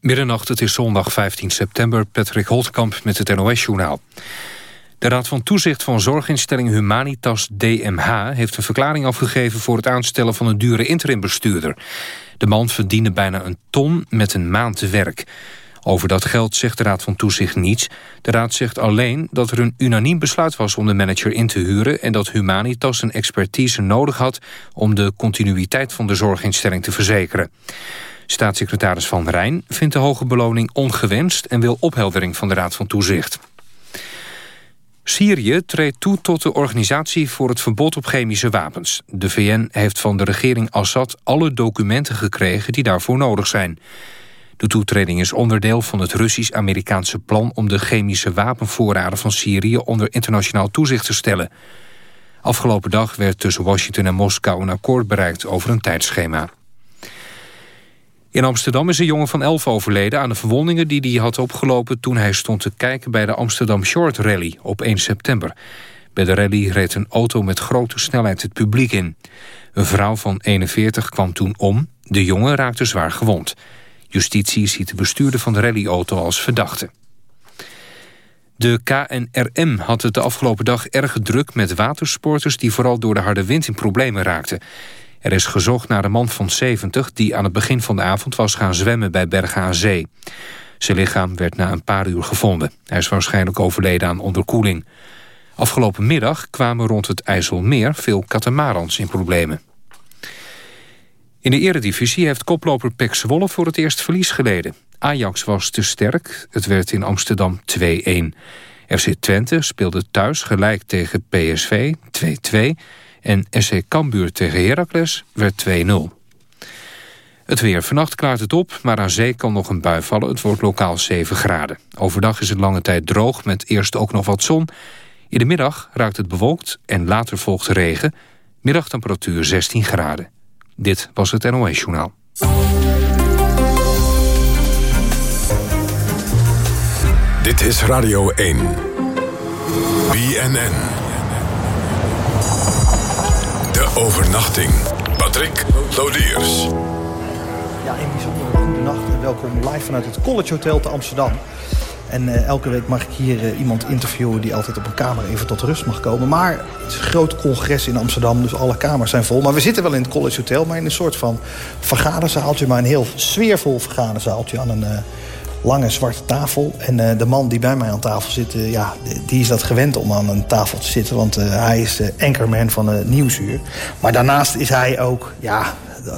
Middernacht, het is zondag 15 september. Patrick Holtkamp met het NOS-journaal. De Raad van Toezicht van Zorginstelling Humanitas DMH... heeft een verklaring afgegeven voor het aanstellen van een dure interimbestuurder. De man verdiende bijna een ton met een maand werk. Over dat geld zegt de Raad van Toezicht niets. De Raad zegt alleen dat er een unaniem besluit was om de manager in te huren... en dat Humanitas een expertise nodig had om de continuïteit van de zorginstelling te verzekeren. Staatssecretaris Van Rijn vindt de hoge beloning ongewenst... en wil opheldering van de Raad van Toezicht. Syrië treedt toe tot de Organisatie voor het Verbod op Chemische Wapens. De VN heeft van de regering Assad alle documenten gekregen die daarvoor nodig zijn. De toetreding is onderdeel van het Russisch-Amerikaanse plan... om de chemische wapenvoorraden van Syrië onder internationaal toezicht te stellen. Afgelopen dag werd tussen Washington en Moskou een akkoord bereikt over een tijdschema. In Amsterdam is een jongen van 11 overleden aan de verwondingen die hij had opgelopen toen hij stond te kijken bij de Amsterdam Short Rally op 1 september. Bij de rally reed een auto met grote snelheid het publiek in. Een vrouw van 41 kwam toen om. De jongen raakte zwaar gewond. Justitie ziet de bestuurder van de rallyauto als verdachte. De KNRM had het de afgelopen dag erg druk met watersporters... die vooral door de harde wind in problemen raakten. Er is gezocht naar een man van 70 die aan het begin van de avond was gaan zwemmen bij Bergen aan Zee. Zijn lichaam werd na een paar uur gevonden. Hij is waarschijnlijk overleden aan onderkoeling. Afgelopen middag kwamen rond het IJsselmeer veel katamarans in problemen. In de eredivisie heeft koploper Pek Zwolle voor het eerst verlies geleden. Ajax was te sterk, het werd in Amsterdam 2-1. FC Twente speelde thuis gelijk tegen PSV 2-2... en SC Cambuur tegen Heracles werd 2-0. Het weer. Vannacht klaart het op, maar aan zee kan nog een bui vallen. Het wordt lokaal 7 graden. Overdag is het lange tijd droog, met eerst ook nog wat zon. In de middag raakt het bewolkt en later volgt regen. Middagtemperatuur 16 graden. Dit was het NOS Journaal. Dit is Radio 1. BNN. De overnachting. Patrick Lodiers. Ja, een bijzondere goede nacht en welkom live vanuit het College Hotel te Amsterdam. En uh, elke week mag ik hier uh, iemand interviewen die altijd op een kamer even tot rust mag komen. Maar het is een groot congres in Amsterdam, dus alle kamers zijn vol. Maar we zitten wel in het College Hotel, maar in een soort van vergaderzaaltje. Maar een heel sfeervol vergaderzaaltje aan een uh, lange zwarte tafel. En de man die bij mij aan tafel zit, ja, die is dat gewend om aan een tafel te zitten. Want hij is de anchorman van Nieuwsuur. Maar daarnaast is hij ook, ja,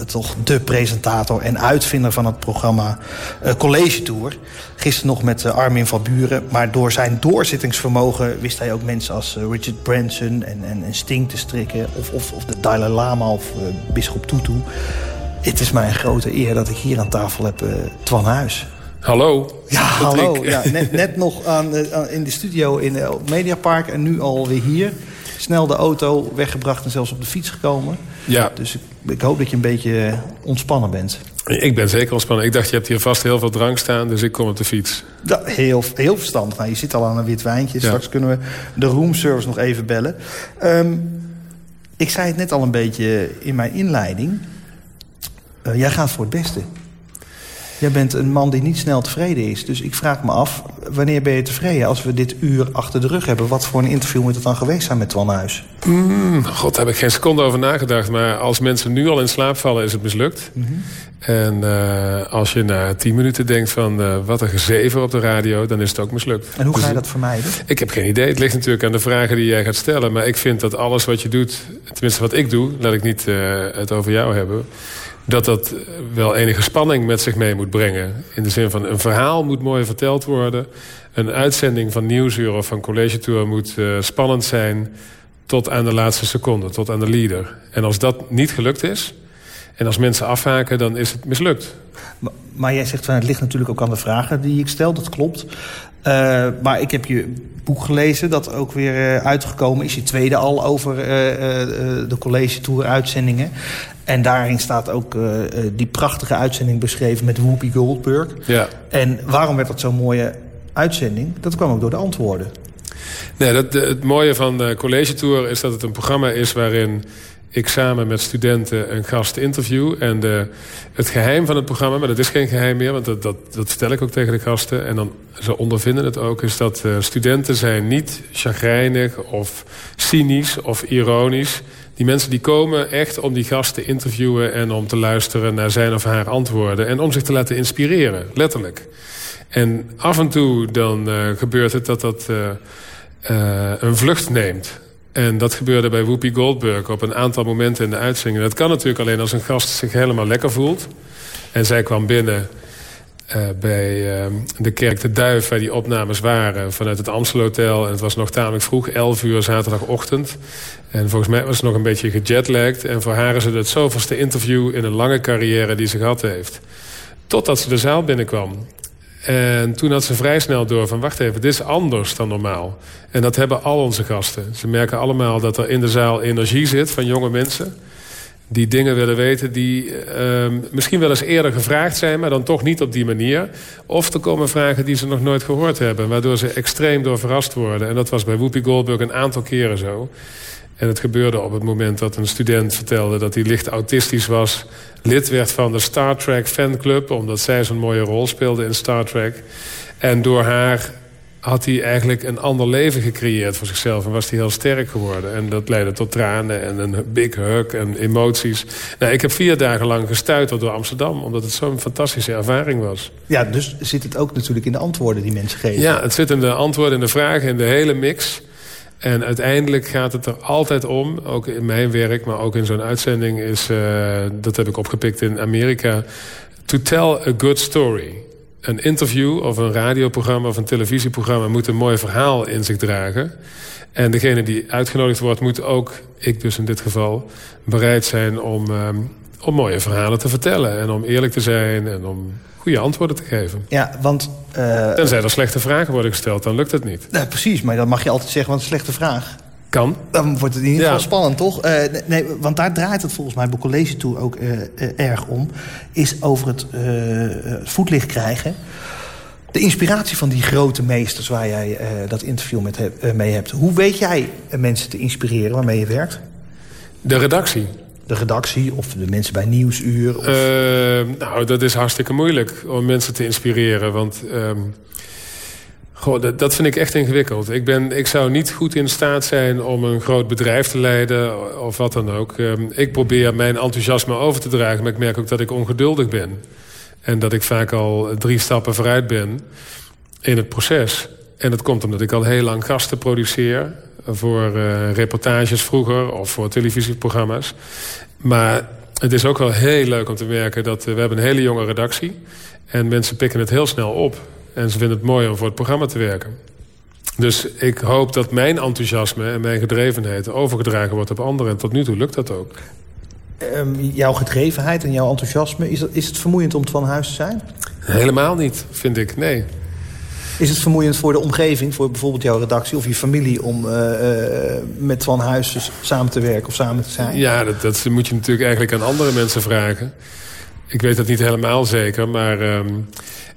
toch de presentator en uitvinder van het programma uh, College Tour. Gisteren nog met uh, Armin van Buren. Maar door zijn doorzittingsvermogen wist hij ook mensen als uh, Richard Branson en, en, en, Sting te strikken. Of, of, of de Dalai Lama of Bisschop Tutu. Het is mij een grote eer dat ik hier aan tafel heb Twan Huis. Hallo. Ja, hallo. Ja, net, net nog aan, in de studio in het Mediapark en nu alweer hier. Snel de auto weggebracht en zelfs op de fiets gekomen. Ja. Dus ik, ik hoop dat je een beetje ontspannen bent. Ik ben zeker ontspannen. Ik dacht, je hebt hier vast heel veel drank staan, dus ik kom op de fiets. Ja, heel, heel verstandig. Nou, je zit al aan een wit wijntje. Straks kunnen we de roomservice nog even bellen. Um, ik zei het net al een beetje in mijn inleiding. Uh, jij gaat voor het beste. Jij bent een man die niet snel tevreden is. Dus ik vraag me af, wanneer ben je tevreden? Als we dit uur achter de rug hebben... wat voor een interview moet het dan geweest zijn met Twan Huis? Mm, God, daar heb ik geen seconde over nagedacht. Maar als mensen nu al in slaap vallen, is het mislukt. Mm -hmm. En uh, als je na tien minuten denkt van... Uh, wat een gezever op de radio, dan is het ook mislukt. En hoe ga je dus, dat vermijden? Ik heb geen idee. Het ligt natuurlijk aan de vragen die jij gaat stellen. Maar ik vind dat alles wat je doet... tenminste wat ik doe, laat ik niet uh, het over jou hebben dat dat wel enige spanning met zich mee moet brengen. In de zin van een verhaal moet mooi verteld worden. Een uitzending van Nieuwsuur of van College Tour moet uh, spannend zijn... tot aan de laatste seconde, tot aan de leader. En als dat niet gelukt is... en als mensen afhaken, dan is het mislukt. Maar, jij zegt, van, het ligt natuurlijk ook aan de vragen die ik stel. Dat klopt. Uh, maar ik heb je boek gelezen dat ook weer uh, uitgekomen is. Je tweede al over de College Tour uitzendingen. En daarin staat ook die prachtige uitzending beschreven met Whoopi Goldberg. Ja. En waarom werd dat zo'n mooie uitzending? Dat kwam ook door de antwoorden. Nee, dat, het mooie van de College Tour is dat het een programma is waarin ik samen met studenten een gast interview. En het geheim van het programma, maar dat is geen geheim meer... want dat, dat, dat vertel ik ook tegen de gasten. En dan, ze ondervinden het ook, is dat uh, studenten zijn niet chagrijnig... of cynisch of ironisch. Die mensen die komen echt om die gast te interviewen... en om te luisteren naar zijn of haar antwoorden... en om zich te laten inspireren, letterlijk. En af en toe dan uh, gebeurt het dat dat uh, een vlucht neemt. En dat gebeurde bij Whoopi Goldberg op een aantal momenten in de uitzending. Dat kan natuurlijk alleen als een gast zich helemaal lekker voelt. En zij kwam binnen uh, bij uh, de Kerk de Duif... waar die opnames waren vanuit het Amstelhotel. En het was nog tamelijk vroeg, 11 uur zaterdagochtend. En volgens mij was ze nog een beetje gejetlagd. En voor haar is het het zoveelste interview in een lange carrière die ze gehad heeft. Totdat ze de zaal binnenkwam. En toen had ze vrij snel door van... wacht even, dit is anders dan normaal. En dat hebben al onze gasten. Ze merken allemaal dat er in de zaal energie zit van jonge mensen... die dingen willen weten die uh, misschien wel eens eerder gevraagd zijn... maar dan toch niet op die manier. Of er komen vragen die ze nog nooit gehoord hebben... waardoor ze extreem door verrast worden. En dat was bij Whoopi Goldberg een aantal keren zo. En het gebeurde op het moment dat een student vertelde... dat hij licht autistisch was lid werd van de Star Trek fanclub... omdat zij zo'n mooie rol speelde in Star Trek. En door haar had hij eigenlijk een ander leven gecreëerd voor zichzelf... en was hij heel sterk geworden. En dat leidde tot tranen en een big hug en emoties. Nou, ik heb vier dagen lang gestuiterd door Amsterdam... omdat het zo'n fantastische ervaring was. Ja, dus zit het ook natuurlijk in de antwoorden die mensen geven? Ja, het zit in de antwoorden en de vragen, in de hele mix... En uiteindelijk gaat het er altijd om, ook in mijn werk... maar ook in zo'n uitzending, is, uh, dat heb ik opgepikt in Amerika... to tell a good story. Een interview of een radioprogramma of een televisieprogramma... moet een mooi verhaal in zich dragen. En degene die uitgenodigd wordt, moet ook, ik dus in dit geval... bereid zijn om, um, om mooie verhalen te vertellen. En om eerlijk te zijn en om goede antwoorden te geven. Ja, want... Uh, Tenzij er slechte vragen worden gesteld, dan lukt het niet. Nee, precies, maar dan mag je altijd zeggen, want een slechte vraag... Kan. Dan wordt het in ieder geval ja. spannend, toch? Uh, nee, want daar draait het volgens mij bij College toe ook uh, erg om. Is over het voetlicht krijgen. De inspiratie van die grote meesters waar jij dat interview met mee hebt. Hoe weet jij mensen te inspireren waarmee je werkt? De redactie de redactie of de mensen bij Nieuwsuur? Of... Uh, nou, dat is hartstikke moeilijk om mensen te inspireren. Want goh, dat, vind ik echt ingewikkeld. Ik, ben, ik zou niet goed in staat zijn om een groot bedrijf te leiden of wat dan ook. Um, ik probeer mijn enthousiasme over te dragen, maar ik merk ook dat ik ongeduldig ben. En dat ik vaak al drie stappen vooruit ben in het proces. En dat komt omdat ik al heel lang gasten produceer voor uh, reportages vroeger of voor televisieprogramma's. Maar het is ook wel heel leuk om te merken dat uh, we hebben een hele jonge redactie. En mensen pikken het heel snel op. En ze vinden het mooi om voor het programma te werken. Dus ik hoop dat mijn enthousiasme en mijn gedrevenheid overgedragen wordt op anderen. En tot nu toe lukt dat ook. Um, jouw gedrevenheid en jouw enthousiasme, is, dat, is het vermoeiend om van huis te zijn? Helemaal niet, vind ik, nee. Is het vermoeiend voor de omgeving, voor bijvoorbeeld jouw redactie of je familie... om uh, uh, met Van Huis samen te werken of samen te zijn? Ja, dat, dat, moet je natuurlijk eigenlijk aan andere mensen vragen. Ik weet dat niet helemaal zeker, maar um,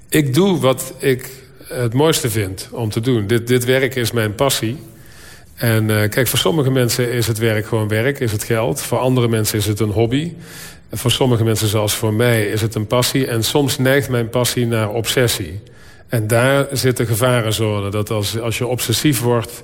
ik doe wat ik het mooiste vind om te doen. Dit, dit werk is mijn passie. En uh, kijk, voor sommige mensen is het werk gewoon werk, is het geld. Voor andere mensen is het een hobby. En voor sommige mensen zoals voor mij is het een passie. En soms neigt mijn passie naar obsessie. En daar zit de gevarenzone. Dat als, als je obsessief wordt,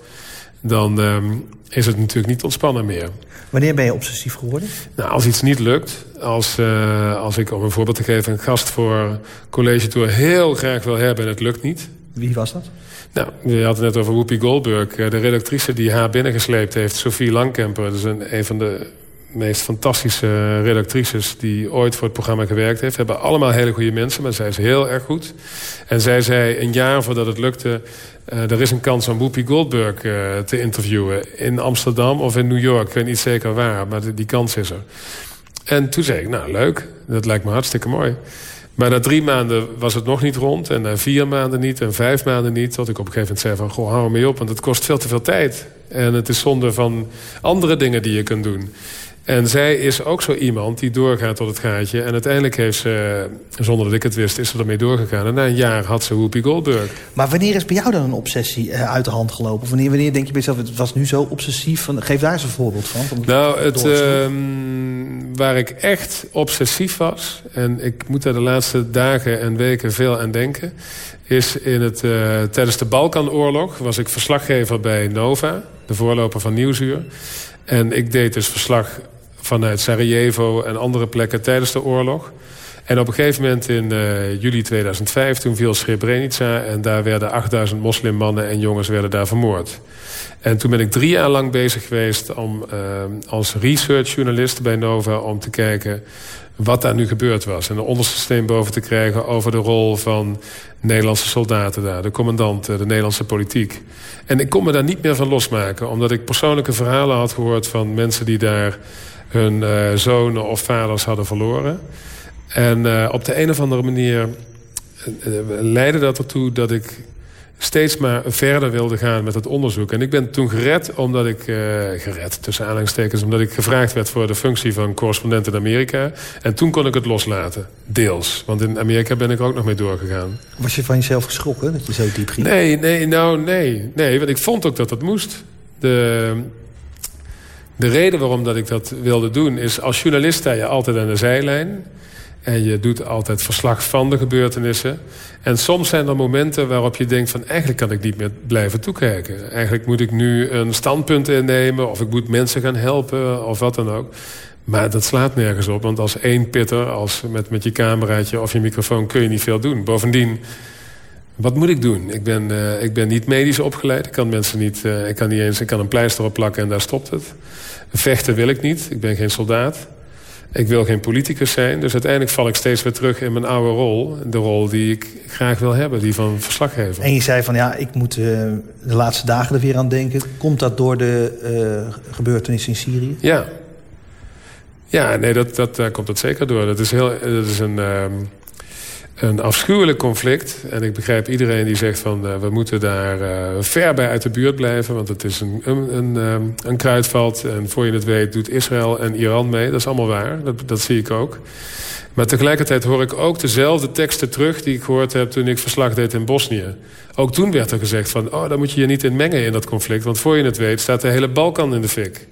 dan um, is het natuurlijk niet ontspannen meer. Wanneer ben je obsessief geworden? Nou, als iets niet lukt. Als, uh, als ik, om een voorbeeld te geven, een gast voor college tour heel graag wil hebben en het lukt niet. Wie was dat? Nou, je had het net over Whoopi Goldberg. De redactrice die haar binnengesleept heeft, Sophie Langkemper. Dat is een, een van de meest fantastische redactrices die ooit voor het programma gewerkt heeft. Hebben allemaal hele goede mensen, maar zij is heel erg goed. En zij zei een jaar voordat het lukte... Uh, er is een kans om Whoopi Goldberg uh, te interviewen. In Amsterdam of in New York. Ik weet niet zeker waar, maar die, kans is er. En toen zei ik, nou leuk, dat lijkt me hartstikke mooi. Maar na drie maanden was het nog niet rond. En na vier maanden niet en vijf maanden niet. Tot ik op een gegeven moment zei van... goh, hou mee op, want het kost veel te veel tijd. En het is zonde van andere dingen die je kunt doen. En zij is ook zo iemand die doorgaat tot het gaatje. En uiteindelijk heeft ze, zonder dat ik het wist, is ze ermee doorgegaan. En na een jaar had ze Whoopi Goldberg. Maar wanneer is bij jou dan een obsessie uh, uit de hand gelopen? Of wanneer, wanneer denk je bij jezelf, het was nu zo obsessief? Van, geef daar eens een voorbeeld van. nou, het, uh, waar ik echt obsessief was... en ik moet daar de laatste dagen en weken veel aan denken... is in het, uh, tijdens de Balkanoorlog was ik verslaggever bij Nova... de voorloper van Nieuwsuur. En ik deed dus verslag vanuit Sarajevo en andere plekken tijdens de oorlog. En op een gegeven moment in uh, juli 2005, toen viel Srebrenica... en daar werden 8000 moslimmannen en jongens werden daar vermoord. En toen ben ik drie jaar lang bezig geweest om, uh, als researchjournalist bij Nova... om te kijken wat daar nu gebeurd was. En een onderste steen boven te krijgen over de rol van Nederlandse soldaten daar. De commandanten, de Nederlandse politiek. En ik kon me daar niet meer van losmaken. Omdat ik persoonlijke verhalen had gehoord van mensen die daar hun uh, zonen of vaders hadden verloren. En uh, op de een of andere manier uh, leidde dat ertoe dat ik steeds maar verder wilde gaan met het onderzoek. En ik ben toen gered omdat ik, uh, gered tussen aanhalingstekens... omdat ik gevraagd werd voor de functie van correspondent in Amerika. En toen kon ik het loslaten, deels. Want in Amerika ben ik er ook nog mee doorgegaan. Was je van jezelf geschrokken dat je zo diep ging? Nee, nee, nou nee. Nee, want ik vond ook dat dat moest. De, de reden waarom dat ik dat wilde doen is... als journalist sta je altijd aan de zijlijn... En je doet altijd verslag van de gebeurtenissen. En soms zijn er momenten waarop je denkt van... eigenlijk kan ik niet meer blijven toekijken. Eigenlijk moet ik nu een standpunt innemen... of ik moet mensen gaan helpen of wat dan ook. Maar dat slaat nergens op. Want als één pitter, als met, met je cameraatje of je microfoon... kun je niet veel doen. Bovendien, wat moet ik doen? Ik ben, uh, ik ben niet medisch opgeleid. Ik kan mensen niet... Uh, ik kan niet eens ik kan een pleister opplakken en daar stopt het. Vechten wil ik niet. Ik ben geen soldaat. Ik wil geen politicus zijn, dus uiteindelijk val ik steeds weer terug in mijn oude rol. De rol die ik graag wil hebben, die van verslaggever. En je zei van ja, ik moet uh, de laatste dagen er weer aan denken. Komt dat door de gebeurtenissen in Syrië? Ja. Ja, nee, dat, dat, daar komt het zeker door. Dat is, heel, dat is een... Uh, een afschuwelijk conflict. En ik begrijp iedereen die zegt van uh, we moeten daar uh, ver bij uit de buurt blijven. Want het is een, een, een, um, een kruidvat. En voor je het weet doet Israël en Iran mee. Dat is allemaal waar. Dat, dat zie ik ook. Maar tegelijkertijd hoor ik ook dezelfde teksten terug... die ik gehoord heb toen ik verslag deed in Bosnië. Ook toen werd er gezegd van... oh, daar moet je je niet in mengen in dat conflict. Want voor je het weet staat de hele Balkan in de fik.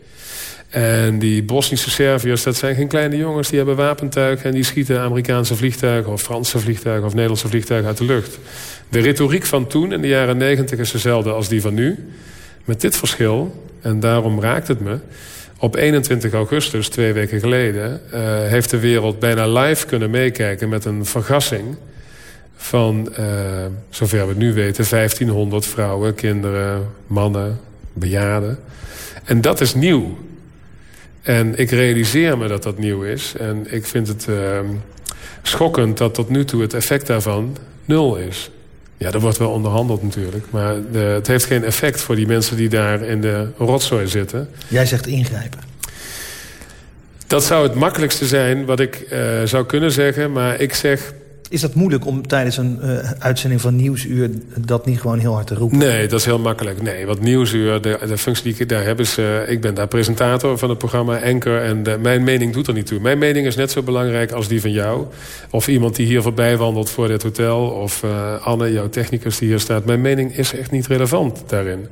En die Bosnische Serviërs, dat zijn geen kleine jongens. Die hebben wapentuig en die schieten Amerikaanse vliegtuigen... of Franse vliegtuigen of Nederlandse vliegtuigen uit de lucht. De retoriek van toen, in de jaren negentig, is dezelfde als die van nu. Met dit verschil, en daarom raakt het me... Op 21 augustus, twee weken geleden... Uh, heeft de wereld bijna live kunnen meekijken met een vergassing... van, uh, zover we het nu weten, 1500 vrouwen, kinderen, mannen, bejaarden. En dat is nieuw. En ik realiseer me dat dat nieuw is. En ik vind het uh, schokkend dat tot nu toe het effect daarvan nul is. Ja, er wordt wel onderhandeld natuurlijk. Maar de, het heeft geen effect voor die mensen die daar in de rotzooi zitten. Jij zegt ingrijpen. Dat zou het makkelijkste zijn wat ik uh, zou kunnen zeggen. Maar ik zeg is dat moeilijk om tijdens een uh, uitzending van Nieuwsuur... dat niet gewoon heel hard te roepen? Nee, dat is heel makkelijk. Nee, want Nieuwsuur, de, de functie die ik daar heb is... Uh, ik ben daar presentator van het programma Anchor... en mijn mening doet er niet toe. Mijn mening is net zo belangrijk als die van jou. Of iemand die hier voorbij wandelt voor dit hotel... of uh, Anne, jouw technicus die hier staat. Mijn mening is echt niet relevant daarin.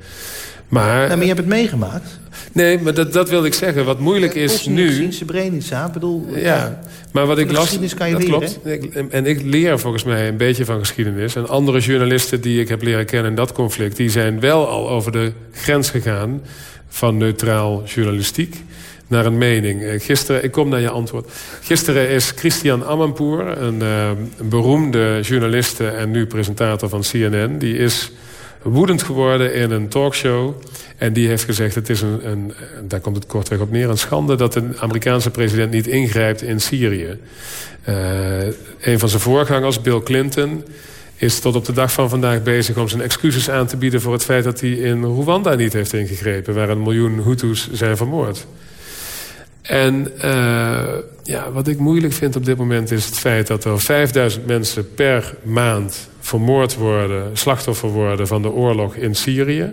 Maar, ja, maar je hebt het meegemaakt. Nee, maar dat, dat wil ik zeggen. Wat moeilijk is Bosnië, nu... Gezien Srebrenica, bedoel... Ja, maar wat ik las... geschiedenis kan je dat leren. klopt. En ik leer volgens mij een beetje van geschiedenis. En andere journalisten die ik heb leren kennen in dat conflict... die zijn wel al over de grens gegaan van neutraal journalistiek naar een mening. Gisteren, ik kom naar je antwoord. Gisteren is Christian Amanpour, een, uh, een beroemde journaliste... en nu presentator van CNN... die is woedend geworden in een talkshow. En die heeft gezegd, het is een, een, daar komt het kortweg op neer... een schande dat de Amerikaanse president niet ingrijpt in Syrië. Uh, een van zijn voorgangers, Bill Clinton is tot op de dag van vandaag bezig om zijn excuses aan te bieden... voor het feit dat hij in Rwanda niet heeft ingegrepen... waar een miljoen Hutus zijn vermoord. En uh, ja, wat ik moeilijk vind op dit moment is het feit... dat er 5000 mensen per maand vermoord worden... slachtoffer worden van de oorlog in Syrië.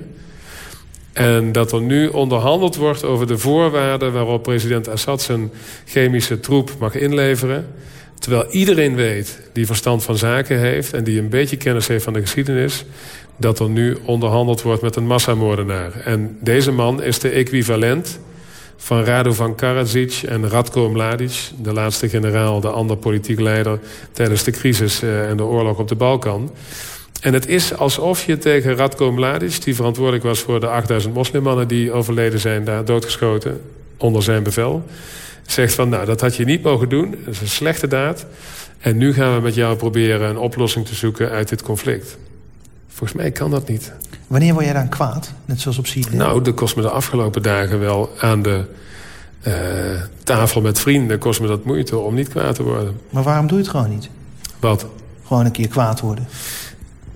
En dat er nu onderhandeld wordt over de voorwaarden... waarop president Assad zijn chemische troep mag inleveren. Terwijl iedereen weet die verstand van zaken heeft... en die een beetje kennis heeft van de geschiedenis... dat er nu onderhandeld wordt met een massamoordenaar. En deze man is de equivalent van Radovan Karadzic en Radko Mladic... de laatste generaal, de ander politiek leider... tijdens de crisis eh, en de oorlog op de Balkan... En het is alsof je tegen Radko Mladic... die verantwoordelijk was voor de 8000 moslimmannen... die overleden zijn, daar doodgeschoten, onder zijn bevel... zegt van, nou, dat had je niet mogen doen. Dat is een slechte daad. En nu gaan we met jou proberen een oplossing te zoeken uit dit conflict. Volgens mij kan dat niet. Wanneer word jij dan kwaad? Net zoals op Syrië? Nou, dat kost me de afgelopen dagen wel aan de uh, tafel met vrienden... kost me dat moeite om niet kwaad te worden. Maar waarom doe je het gewoon niet? Wat? Gewoon een keer kwaad worden.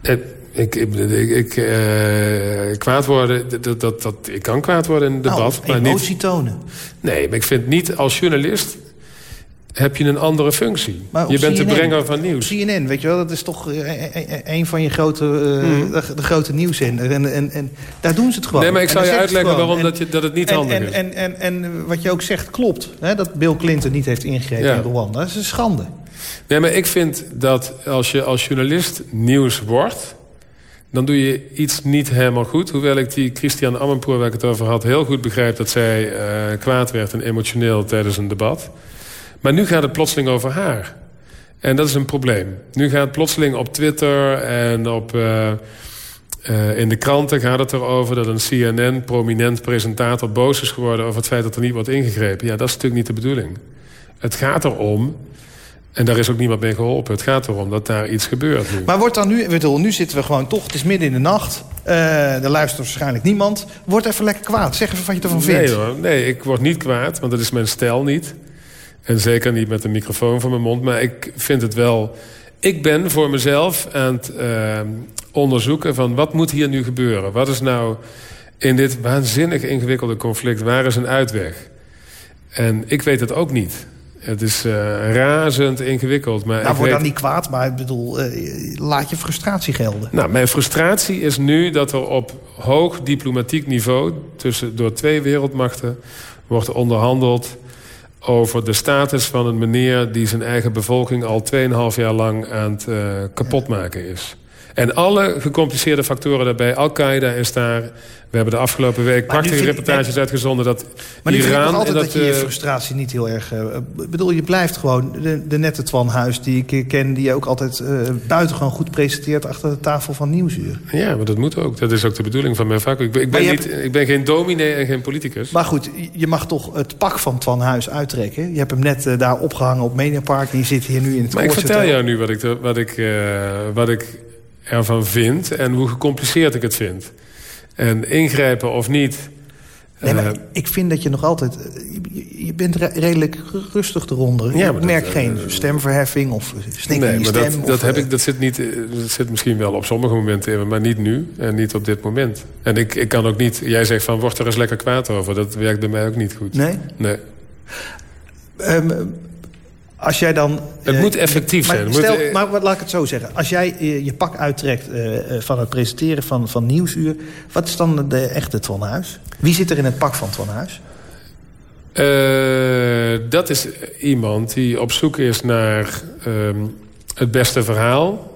ik, ik, ik uh, kwaad worden, dat, dat, dat, ik kan kwaad worden in een debat. Nou, maar emotie niet, tonen. Nee, maar ik vind niet als journalist heb je een andere functie. Je bent CNN, de brenger van nieuws. CNN, weet je wel, dat is toch een van je grote, uh, mm. de, de, grote nieuwszenders. En, en, en daar doen ze het gewoon. Nee, maar ik zal je uitleggen waarom en, dat, je, dat het niet handig en, is. En, en, en wat je ook zegt klopt. Hè, dat Bill Clinton niet heeft ingegrepen ja. in Rwanda. Dat is een schande. Nee, maar ik vind dat als je als journalist nieuws wordt... dan doe je iets niet helemaal goed. Hoewel ik die Christian Ammenpoor, waar ik het over had... heel goed begrijp dat zij uh, kwaad werd en emotioneel tijdens een debat... Maar nu gaat het plotseling over haar. En dat is een probleem. Nu gaat het plotseling op Twitter en op, uh, uh, in de kranten gaat het erover... dat een CNN-prominent presentator boos is geworden... over het feit dat er niet wordt ingegrepen. Ja, dat is natuurlijk niet de bedoeling. Het gaat erom... En daar is ook niemand mee geholpen. Het gaat erom dat daar iets gebeurt nu. Maar wordt dan nu... Bedoel, nu zitten we gewoon toch... Het is midden in de nacht. Uh, er luistert waarschijnlijk niemand. Word even lekker kwaad. Zeg even wat je ervan vindt. Nee hoor, nee, ik word niet kwaad. Want dat is mijn stijl niet. En zeker niet met een microfoon voor mijn mond. Maar ik vind het wel... Ik ben voor mezelf aan het uh, onderzoeken van wat moet hier nu gebeuren? Wat is nou in dit waanzinnig ingewikkelde conflict? Waar is een uitweg? En ik weet het ook niet. Het is uh, razend ingewikkeld. Maar nou, ik word weet... dan niet kwaad, maar ik bedoel, uh, laat je frustratie gelden. Nou, mijn frustratie is nu dat er op hoog diplomatiek niveau... Tussen, door twee wereldmachten wordt onderhandeld over de status van een meneer... die zijn eigen bevolking al 2,5 jaar lang aan het uh, kapotmaken is. En alle gecompliceerde factoren daarbij. Al-Qaeda is daar. We hebben de afgelopen week prachtige reportages uitgezonden... dat maar Iran... Maar altijd dat, dat je je frustratie niet heel erg... Uh, bedoel, je blijft gewoon de, de nette Twan Huis die ik ken... die je ook altijd uh, buitengewoon goed presenteert... achter de tafel van Nieuwsuur. Ja, maar dat moet ook. Dat is ook de bedoeling van mijn vak. Ik ben, ik ben, niet, hebt... ik ben geen dominee en geen politicus. Maar goed, je mag toch het pak van Twan Huis uittrekken. Je hebt hem net uh, daar opgehangen op Mediapark... je zit hier nu in het Maar ik vertel jou nu wat ik, wat ik, wat ik ervan vind en hoe gecompliceerd ik het vind. En ingrijpen of niet... Nee, maar uh, ik vind dat je nog altijd... Je, bent re redelijk rustig eronder. Ja, ik merk dat, geen uh, stemverheffing of snik nee, maar stem. Dat, of, dat, heb ik, dat, zit niet, dat zit misschien wel op sommige momenten in, maar niet nu. En niet op dit moment. En ik, ik kan ook niet... Jij zegt van, word er eens lekker kwaad over. Dat werkt bij mij ook niet goed. Nee? Nee. Um, als jij dan... Het uh, moet effectief maar zijn. Stel, moet, maar laat ik het zo zeggen. Als jij uh, je pak uittrekt van het presenteren van, van Nieuwsuur... wat is dan de echte Twan Huis? Wie zit er in het pak van Twan Huis? dat is iemand die op zoek is naar um, het beste verhaal...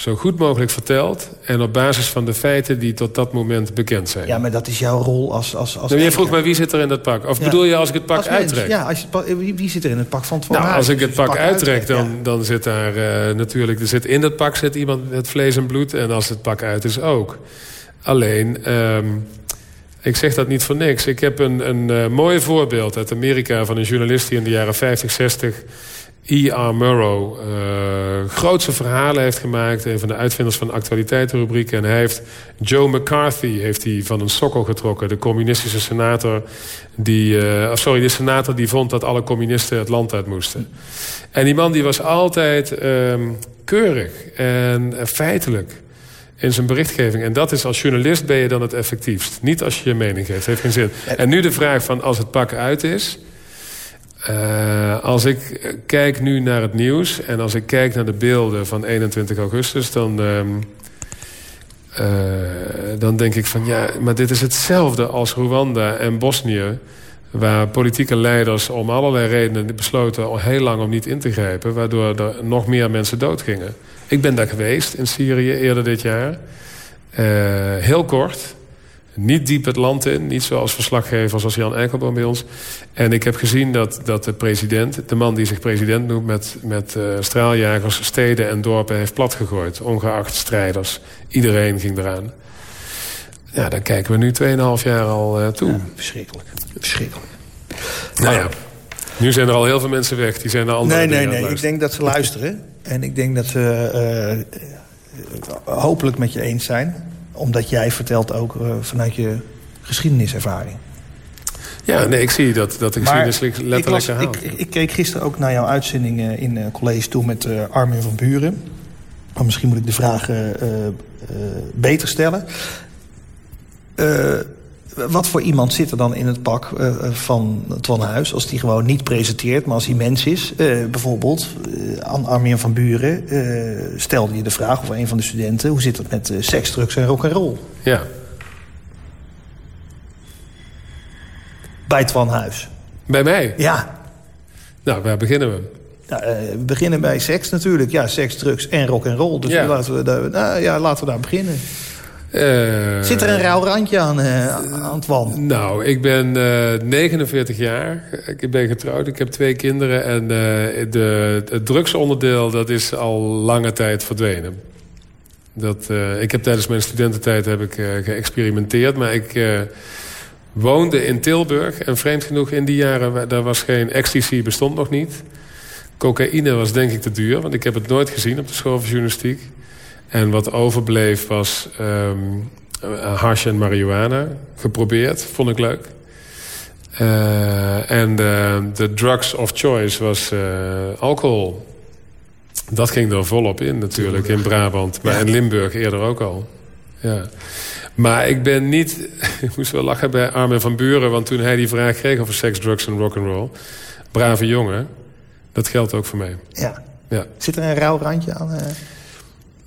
zo goed mogelijk verteld... en op basis van de feiten die tot dat moment bekend zijn. Ja, maar dat is jouw rol als... als, als nou, je vroeg mij wie zit er in dat pak? Of ja. bedoel je als ik het pak als uittrek? Ja, als je, wie, zit er in het pak van Twan nou? Als ik het pak, pak uittrek, dan, ja. dan zit daar uh, natuurlijk... Er zit in dat pak zit iemand met vlees en bloed... en als het pak uit is ook. Alleen... Um, ik zeg dat niet voor niks. Ik heb een, een uh, mooi voorbeeld uit Amerika... van een journalist die in de jaren 50, 60... E.R. Murrow uh, grootse verhalen heeft gemaakt. Een van de uitvinders van de actualiteitenrubriek. En hij heeft Joe McCarthy heeft hij van een sokkel getrokken. De communistische senator die... Uh, sorry, de senator die vond dat alle communisten het land uit moesten. En die man die was altijd um, keurig en feitelijk in zijn berichtgeving. En dat is als journalist ben je dan het effectiefst. Niet als je je mening geeft. heeft geen zin. En nu de vraag van als het pak uit is... Uh, als ik kijk nu naar het nieuws... en als ik kijk naar de beelden van 21 augustus... dan, uh, dan denk ik van ja, maar dit is hetzelfde als Rwanda en Bosnië... waar politieke leiders om allerlei redenen besloten al heel lang om niet in te grijpen... waardoor er nog meer mensen doodgingen. Ik ben daar geweest in Syrië eerder dit jaar. heel kort, niet diep het land in. Niet zoals verslaggevers als Jan Eikelboom bij ons. En ik heb gezien dat, dat de president, de man die zich president noemt... met, met uh, straaljagers steden en dorpen heeft platgegooid. Ongeacht strijders. Iedereen ging eraan. Ja, daar kijken we nu 2,5 jaar al uh, toe. Ja, verschrikkelijk. Verschrikkelijk. Nou ja, nu zijn er al heel veel mensen weg. Die zijn naar andere Nee, nee, nee. Ik denk dat ze luisteren. En ik denk dat ze uh, hopelijk met je eens zijn omdat jij vertelt ook uh, vanuit je geschiedeniservaring. Ja, nee, ik zie dat, dat ik geschiedenis letterlijk ik, las, ik, ik, keek gisteren ook naar jouw uitzending uh, in uh, college toe met Armin van Buren. Maar misschien moet ik de vraag beter stellen wat voor iemand zit er dan in het pak uh, van Twan Huis... als die gewoon niet presenteert, maar als hij mens is? Uh, bijvoorbeeld, uh, aan Armin van Buren stelde je de vraag... of een van de studenten, hoe zit het met seks, drugs en rock'n'roll? Ja. Bij Twan Huis. Bij mij? Ja. Nou, waar beginnen we? Nou, we beginnen bij seks natuurlijk. Ja, seks, drugs en rock'n'roll. Dus ja. laten, we daar, nou, ja, laten we daar beginnen. Uh, Zit er een rauw randje aan, uh, aan het Nou, ik ben uh, eh, 49 jaar. Ik ben getrouwd, ik heb twee kinderen. En de, het drugsonderdeel dat is al lange tijd verdwenen. Dat, ik heb tijdens mijn studententijd heb ik, geëxperimenteerd. Maar ik woonde in Tilburg. En vreemd genoeg in die jaren, daar was geen ecstasy, bestond nog niet. Cocaïne was denk ik te duur, want ik heb het nooit gezien op de school van journalistiek. En wat overbleef was um, hash en marihuana. Geprobeerd, vond ik leuk. Uh, en de drugs of choice was uh, alcohol. Dat ging er volop in natuurlijk, in Brabant. Maar in Limburg eerder ook al. Ja. Maar ik ben niet... ik moest wel lachen bij Armin van Buren... want toen hij die vraag kreeg over seks, drugs en rock'n'roll... brave jongen, dat geldt ook voor mij. Ja. ja. Zit er een rauw randje aan... Uh...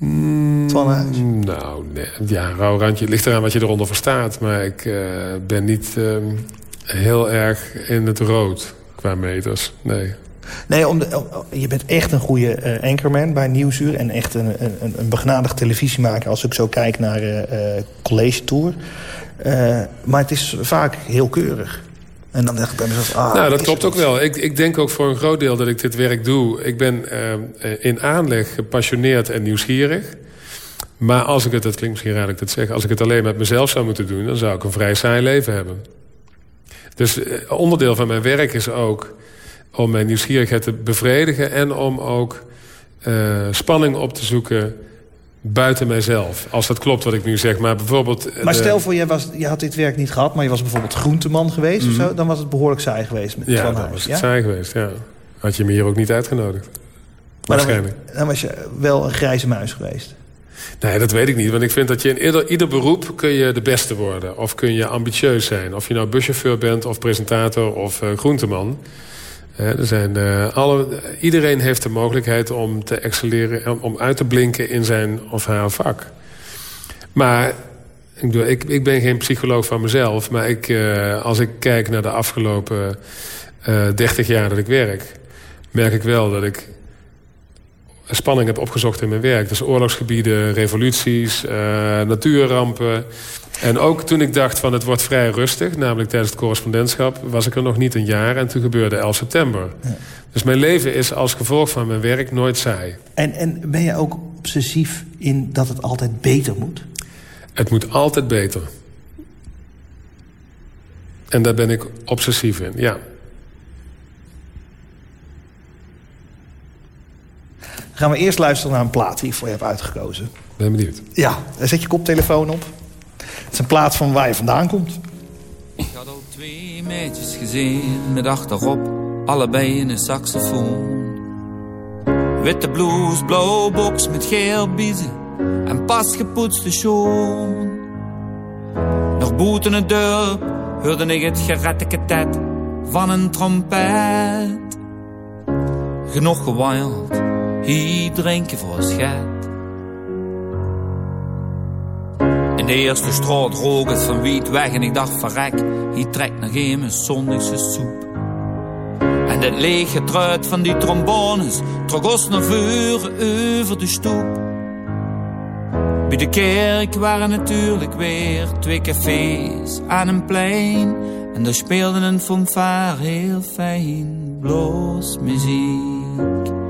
Mm, nou, nee, ja, rauw randje. ligt eraan wat je eronder verstaat. Maar ik uh, ben niet uh, heel erg in het rood qua meters. Nee. Nee, om de, je bent echt een goede uh, anchorman bij Nieuwsuur... en echt een, een, een begnadigd televisiemaker als ik zo kijk naar College Tour. maar het is vaak heel keurig. En dan dacht ik bij mezelf... Ah, nou, dat klopt ook wel. Ik, ik denk ook voor een groot deel dat ik dit werk doe. Ik ben uh, in aanleg gepassioneerd en nieuwsgierig. Maar als ik het, dat klinkt misschien raar dat ik dat zeg... als ik het alleen met mezelf zou moeten doen... dan zou ik een vrij saai leven hebben. Dus uh, onderdeel van mijn werk is ook... om mijn nieuwsgierigheid te bevredigen... en om ook uh, spanning op te zoeken buiten mijzelf. Als dat klopt wat ik nu zeg. Maar bijvoorbeeld... Maar stel voor, je, was, je had dit werk niet gehad... maar je was bijvoorbeeld groenteman geweest of mhm. zo... dan was het behoorlijk saai geweest. Met ja, dan was het saai geweest, ja. Had je me hier ook niet uitgenodigd. Maar Waarschijnlijk. Dan, dan, was je wel een grijze muis geweest. Nee, dat weet ik niet. Want ik vind dat je in ieder, ieder beroep kun je de beste worden. Of kun je ambitieus zijn. Of je nou buschauffeur bent, of presentator, of uh, groenteman er zijn, uh, alle, iedereen heeft de mogelijkheid om te excelleren... om uit te blinken in zijn of haar vak. Maar ik, ik, ik ben geen psycholoog van mezelf... maar ik, uh, als ik kijk naar de afgelopen eh, 30 jaar dat ik werk... merk ik wel dat ik spanning heb opgezocht in mijn werk. Dus oorlogsgebieden, revoluties, natuurrampen... En ook toen ik dacht van het wordt vrij rustig... namelijk tijdens het correspondentschap... was ik er nog niet een jaar en toen gebeurde 11 september. Ja. Dus mijn leven is als gevolg van mijn werk nooit saai. En, en ben je ook obsessief in dat het altijd beter moet? Het moet altijd beter. En daar ben ik obsessief in, ja. Gaan we eerst luisteren naar een plaat die ik voor je heb uitgekozen. Ben benieuwd. Ja, zet je koptelefoon op. Het is een plaats van waar je vandaan komt. Ik had ook twee meisjes gezien met achterop allebei in een saxofoon. Witte blouse, blauwe box met geel biezen en pas gepoetste schoen. Nog boeten het dorp hoorde ik het geretteketet van een trompet. Genoeg gewild, hier drinken voor schet. In de eerste straat rook het van wiet weg en ik dacht verrek, hier trekt nog een mijn zondagse soep. En het lege truit van die trombones trok ons naar over de stoep. Bij de kerk waren natuurlijk weer twee cafés aan een plein. En daar speelde een fanfare heel fijn, bloos muziek.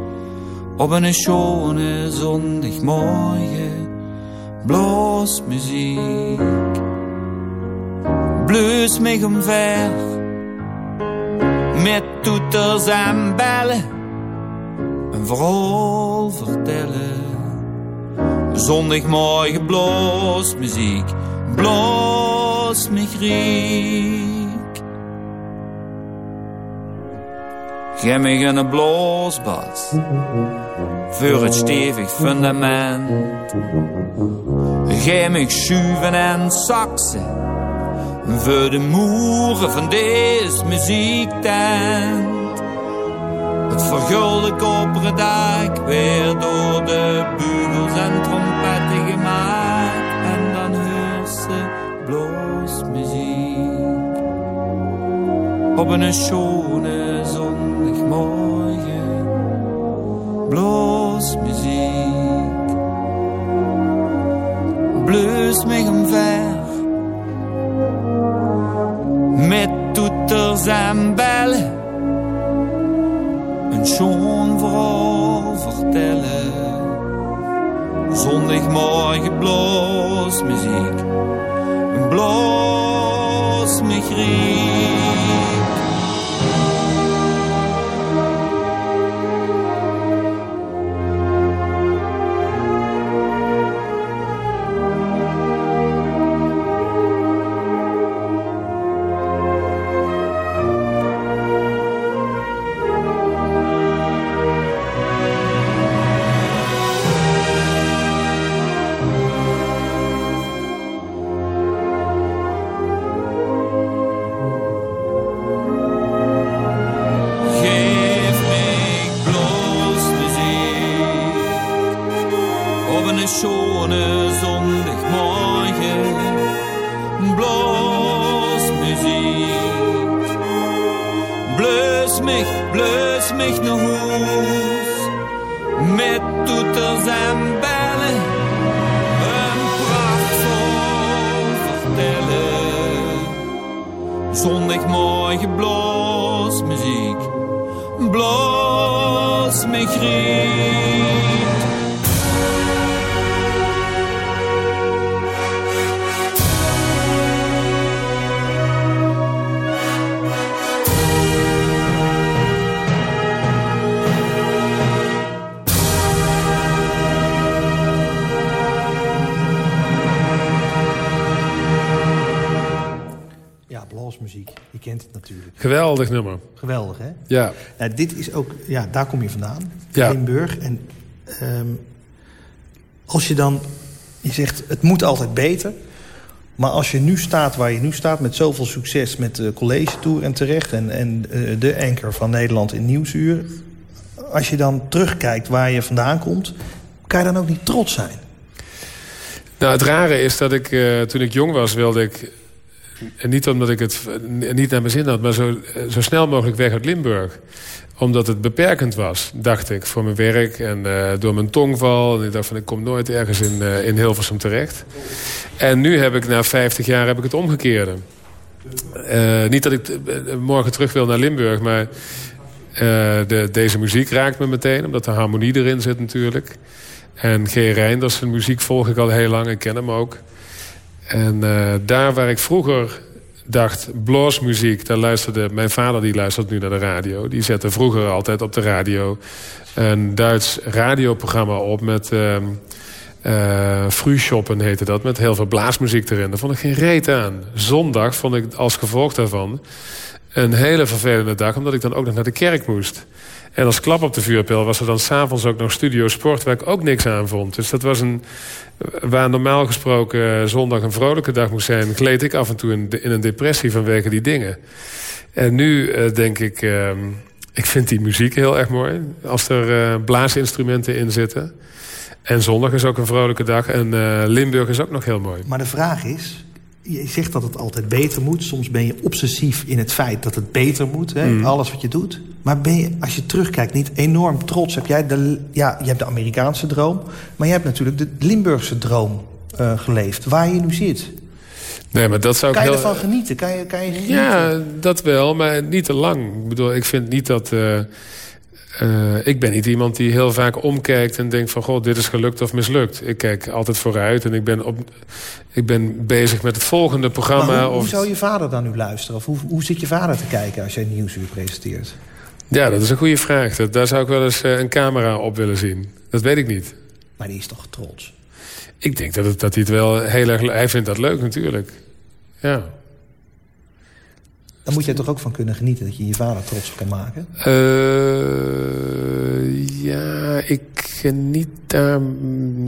Op een schone zondagmorgen, bloos muziek. Bleus mij omver, met toeters en bellen. Een verhaal vertellen. Zondagmorgen bloos muziek, bloos mij riek. Geef me een voor het stevig fundament. Geef schuiven en saxen voor de moeren van deze muziektent. Het vergulde koperen dak weer door de bugels en trompetten gemaakt. En dan hoort ze bloos muziek. Op een schone Bloos muziek. Bleus mij omver. Met toeters en bellen een schoon verhaal vertellen. Zondagmorgen bloos muziek, bloos me griep. Ja. Nou, dit is ook... Ja, daar kom je vandaan. Ja. Limburg. En ehm, als je dan... Je zegt, het moet altijd beter. Maar als je nu staat waar je nu staat... met zoveel succes met de college tour en terecht... en, en eh, de anker van Nederland in Nieuwsuur... als je dan terugkijkt waar je vandaan komt... kan je dan ook niet trots zijn? Nou, het rare is dat ik, eh, toen ik jong was, wilde ik... En niet omdat ik het niet naar mijn zin had... maar zo, zo snel mogelijk weg uit Limburg. Omdat het beperkend was, dacht ik, voor mijn werk. En eh, door mijn tongval. En ik dacht van, ik kom nooit ergens in, eh, in Hilversum terecht. En nu heb ik, na 50 jaar, heb ik het omgekeerde. Eh, niet dat ik morgen terug wil naar Limburg, maar... de, deze muziek raakt me meteen, omdat de harmonie erin zit natuurlijk. En G. Reinders, zijn muziek volg ik al heel lang en ken hem ook. En eh, daar waar ik vroeger dacht, bluesmuziek, daar luisterde mijn vader, die luistert nu naar de radio. Die zette vroeger altijd op de radio een Duits radioprogramma op met Frühschoppen heette dat, met heel veel blaasmuziek erin. Daar vond ik geen reet aan. Zondag vond ik als gevolg daarvan een hele vervelende dag, omdat ik dan ook nog naar de kerk moest. En als klap op de vuurpijl was er dan s'avonds ook nog Studio Sport... waar ik ook niks aan vond. Dus dat was een... Waar normaal gesproken eh, zondag een vrolijke dag moest zijn... gleed ik af en toe in, een depressie vanwege die dingen. En nu eh, denk ik... ehm, ik vind die muziek heel erg mooi. Als er eh, blaasinstrumenten in zitten. En zondag is ook een vrolijke dag. En Limburg is ook nog heel mooi. Maar de vraag is, je zegt dat het altijd beter moet. Soms ben je obsessief in het feit dat het beter moet. Hè? Mm. Alles wat je doet. Maar ben je, als je terugkijkt, niet enorm trots? Heb jij de, ja, je hebt de Amerikaanse droom. Maar je hebt natuurlijk de Limburgse droom uh, geleefd. Waar je nu zit. Nee, maar dat zou kan je heel... ervan genieten? Kan je, kan je genieten? Ja, dat wel, maar niet te lang. Ik bedoel, ik vind niet dat... Uh, uh, ik ben niet iemand die heel vaak omkijkt en denkt van... goh, dit is gelukt of mislukt. Ik kijk altijd vooruit en ik ben, op, ik ben bezig met het volgende programma. Maar hoe, of... hoe zou je vader dan nu luisteren? Of hoe, hoe zit je vader te kijken als jij Nieuwsuur presenteert? Ja, dat is een goede vraag. Dat, daar zou ik wel eens uh, een camera op willen zien. Dat weet ik niet. Maar die is toch trots? Ik denk dat, het, dat hij het wel heel erg... Hij vindt dat leuk natuurlijk. Ja. Dan moet je toch ook van kunnen genieten dat je je vader trots kan maken? Uh, ja, ik geniet daar...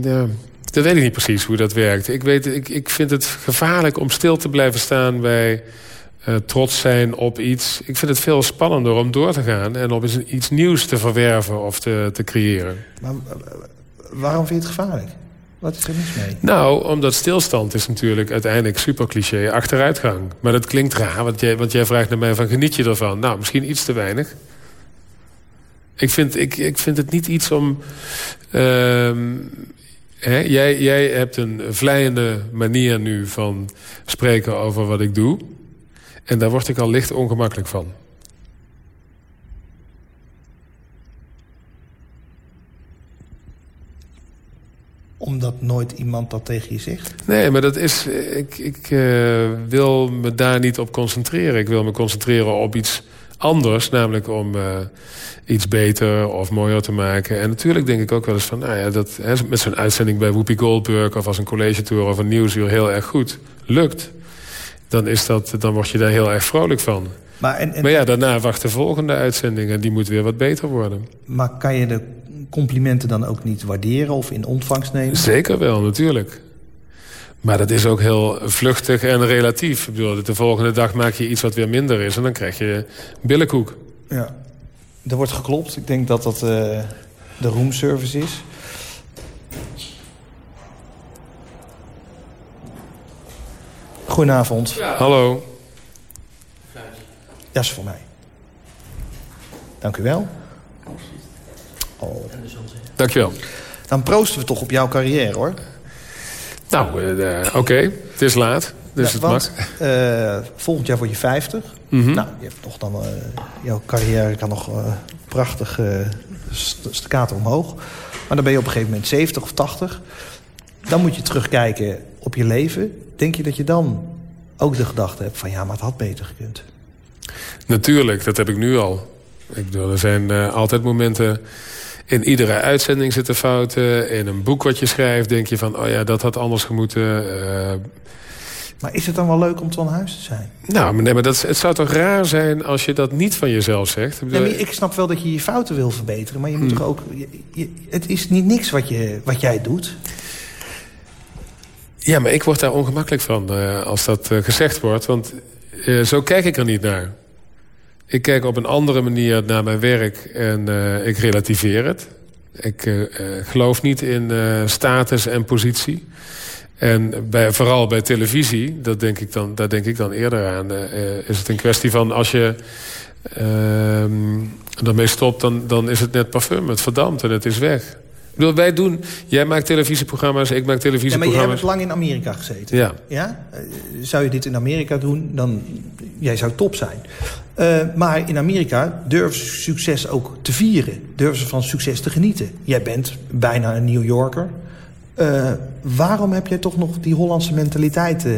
Ja, dat weet ik niet precies hoe dat werkt. Ik, weet, ik, ik vind het gevaarlijk om stil te blijven staan bij uh, trots zijn op iets. Ik vind het veel spannender om door te gaan... en om iets nieuws te verwerven of te, te creëren. Maar waarom vind je het gevaarlijk? Wat is er mis mee? Nou, omdat stilstand is natuurlijk uiteindelijk super cliché achteruitgang. Maar dat klinkt raar, want jij, want jij vraagt naar mij van geniet je ervan? Nou, misschien iets te weinig. Ik vind, ik, ik vind het niet iets om... Uh, hè, jij, jij hebt een vlijende manier nu van spreken over wat ik doe. En daar word ik al licht ongemakkelijk van. Omdat nooit iemand dat tegen je zegt? Nee, maar dat is... Ik, ik uh, wil me daar niet op concentreren. Ik wil me concentreren op iets anders. Namelijk om uh, iets beter of mooier te maken. En natuurlijk denk ik ook wel eens van... Nou ja, dat, hè, met zo'n uitzending bij Whoopi Goldberg... of als een college tour of een nieuwsuur heel erg goed lukt... dan, is dat, dan word je daar heel erg vrolijk van. Maar, en, en... maar ja, daarna wacht de volgende uitzending... en die moet weer wat beter worden. Maar kan je de complimenten dan ook niet waarderen of in ontvangst nemen? Zeker wel, natuurlijk. Maar dat is ook heel vluchtig en relatief. Ik bedoel, de volgende dag maak je iets wat weer minder is... en dan krijg je billenkoek. Ja, er wordt geklopt. Ik denk dat dat uh, de roomservice is. Goedenavond. Ja. Hallo. Ja, is voor mij. Dank u wel. Oh. Dankjewel. Dan proosten we toch op jouw carrière, hoor. Nou, uh, oké. Okay. Het is laat. Dus ja, het want, uh, volgend jaar word je 50. Mm -hmm. Nou, je hebt toch dan... Uh, jouw carrière kan nog prachtig staccato omhoog. Maar dan ben je op een gegeven moment 70 of 80. Dan moet je terugkijken op je leven. Denk je dat je dan ook de gedachte hebt van... ja, maar het had beter gekund? Natuurlijk, dat heb ik nu al. Ik bedoel, er zijn altijd momenten in iedere uitzending zitten fouten. In een boek wat je schrijft denk je van... oh ja, dat had anders gemoeten. Uh... Maar is het dan wel leuk om van huis te zijn? Nou, maar nee, maar dat, het zou toch raar zijn als je dat niet van jezelf zegt? Ik, bedoel... ik snap wel dat je je fouten wil verbeteren. Maar je moet hmm. toch ook... Je, het is niet niks wat, je, wat jij doet. Ja, maar ik word daar ongemakkelijk van uh, als dat uh, gezegd wordt. Want zo kijk ik er niet naar. Ik kijk op een andere manier naar mijn werk en uh, ik relativeer het. Ik uh, geloof niet in status en positie. En bij, vooral bij televisie, dat denk ik dan, daar denk ik dan eerder aan... is het een kwestie van als je ehm, ermee stopt... Dan, dan is het net parfum, het verdampt en het is weg bedoel, wij doen... Jij maakt televisieprogramma's, ik maak televisieprogramma's. Ja, maar jij hebt lang in Amerika gezeten. Ja. ja? Eh, zou je dit in Amerika doen, dan... Jij zou top zijn. Uh, maar in Amerika durven ze succes ook te vieren. Durven ze van succes te genieten. Jij bent bijna een New Yorker. Uh, waarom heb jij toch nog die Hollandse mentaliteit uh,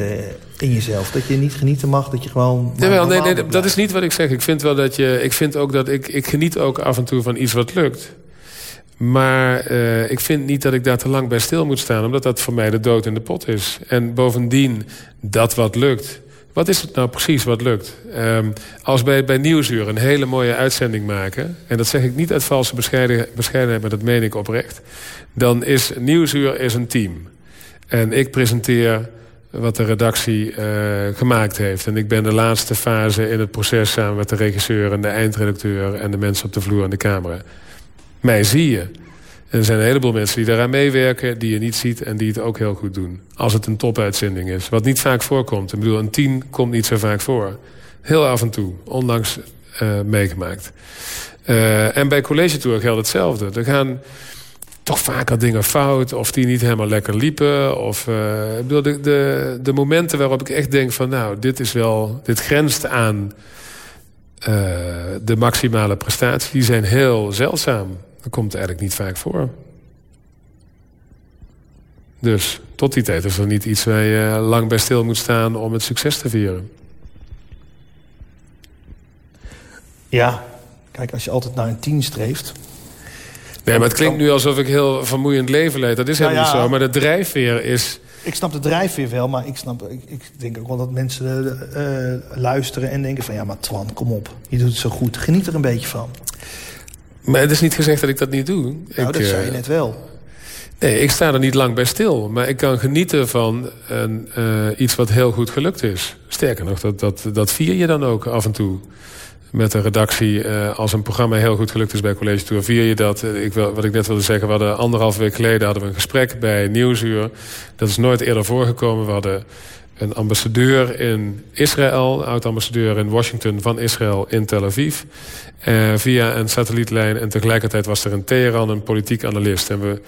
in jezelf? Dat je niet genieten mag, dat je gewoon... Jawel, nee, nee, dat is niet wat ik zeg. Ik vind wel dat je... Ik vind ook dat ik... Ik geniet ook af en toe van iets wat lukt. Maar uh, ik vind niet dat ik daar te lang bij stil moet staan... omdat dat voor mij de dood in de pot is. En bovendien, dat wat lukt... Wat is het nou precies wat lukt? Um, als wij bij Nieuwsuur een hele mooie uitzending maken... en dat zeg ik niet uit valse bescheiden, bescheidenheid, maar dat meen ik oprecht... dan is Nieuwsuur is een team. En ik presenteer wat de redactie uh, gemaakt heeft. En ik ben de laatste fase in het proces samen met de regisseur... en de eindredacteur en de mensen op de vloer en de camera. Mij zie je. En er zijn een heleboel mensen die daaraan meewerken... die je niet ziet en die het ook heel goed doen. Als het een topuitzending is. Wat niet vaak voorkomt. Ik bedoel, een tien komt niet zo vaak voor. Heel af en toe, onlangs uh, meegemaakt. Uh, en bij College Tour geldt hetzelfde. Er gaan toch vaker dingen fout of die niet helemaal lekker liepen. Of, uh, ik bedoel, de, de, de momenten waarop ik echt denk van... nou, dit is wel, dit grenst aan de maximale prestatie... die zijn heel zeldzaam. Dat komt eigenlijk niet vaak voor. Dus tot die tijd is er niet iets waar je lang bij stil moet staan... om het succes te vieren. Ja, kijk, als je altijd naar een tien streeft... Nee, maar het klinkt nu alsof ik heel vermoeiend leven leid. Dat is helemaal niet zo. Maar de drijfveer is... Ik snap de drijfveer wel, maar ik, snap, ik, ik denk ook wel dat mensen uh, luisteren en denken van... ja, maar Twan, kom op. Je doet het zo goed. Geniet er een beetje van. Maar het is niet gezegd dat ik dat niet doe. Nou, ik, dat zei je net wel. Nee, ik sta er niet lang bij stil. Maar ik kan genieten van een, uh, iets wat heel goed gelukt is. Sterker nog, dat, dat, dat vier je dan ook af en toe met de redactie. Uh, als een programma heel goed gelukt is bij College Tour, vier je dat. Ik wat ik net wilde zeggen, we hadden anderhalf week geleden hadden we een gesprek bij Nieuwsuur. Dat is nooit eerder voorgekomen. We hadden een ambassadeur in Israël, oud-ambassadeur in Washington van Israël in Tel Aviv. Uh, via een satellietlijn en tegelijkertijd was er in Teheran een politiek analist. En we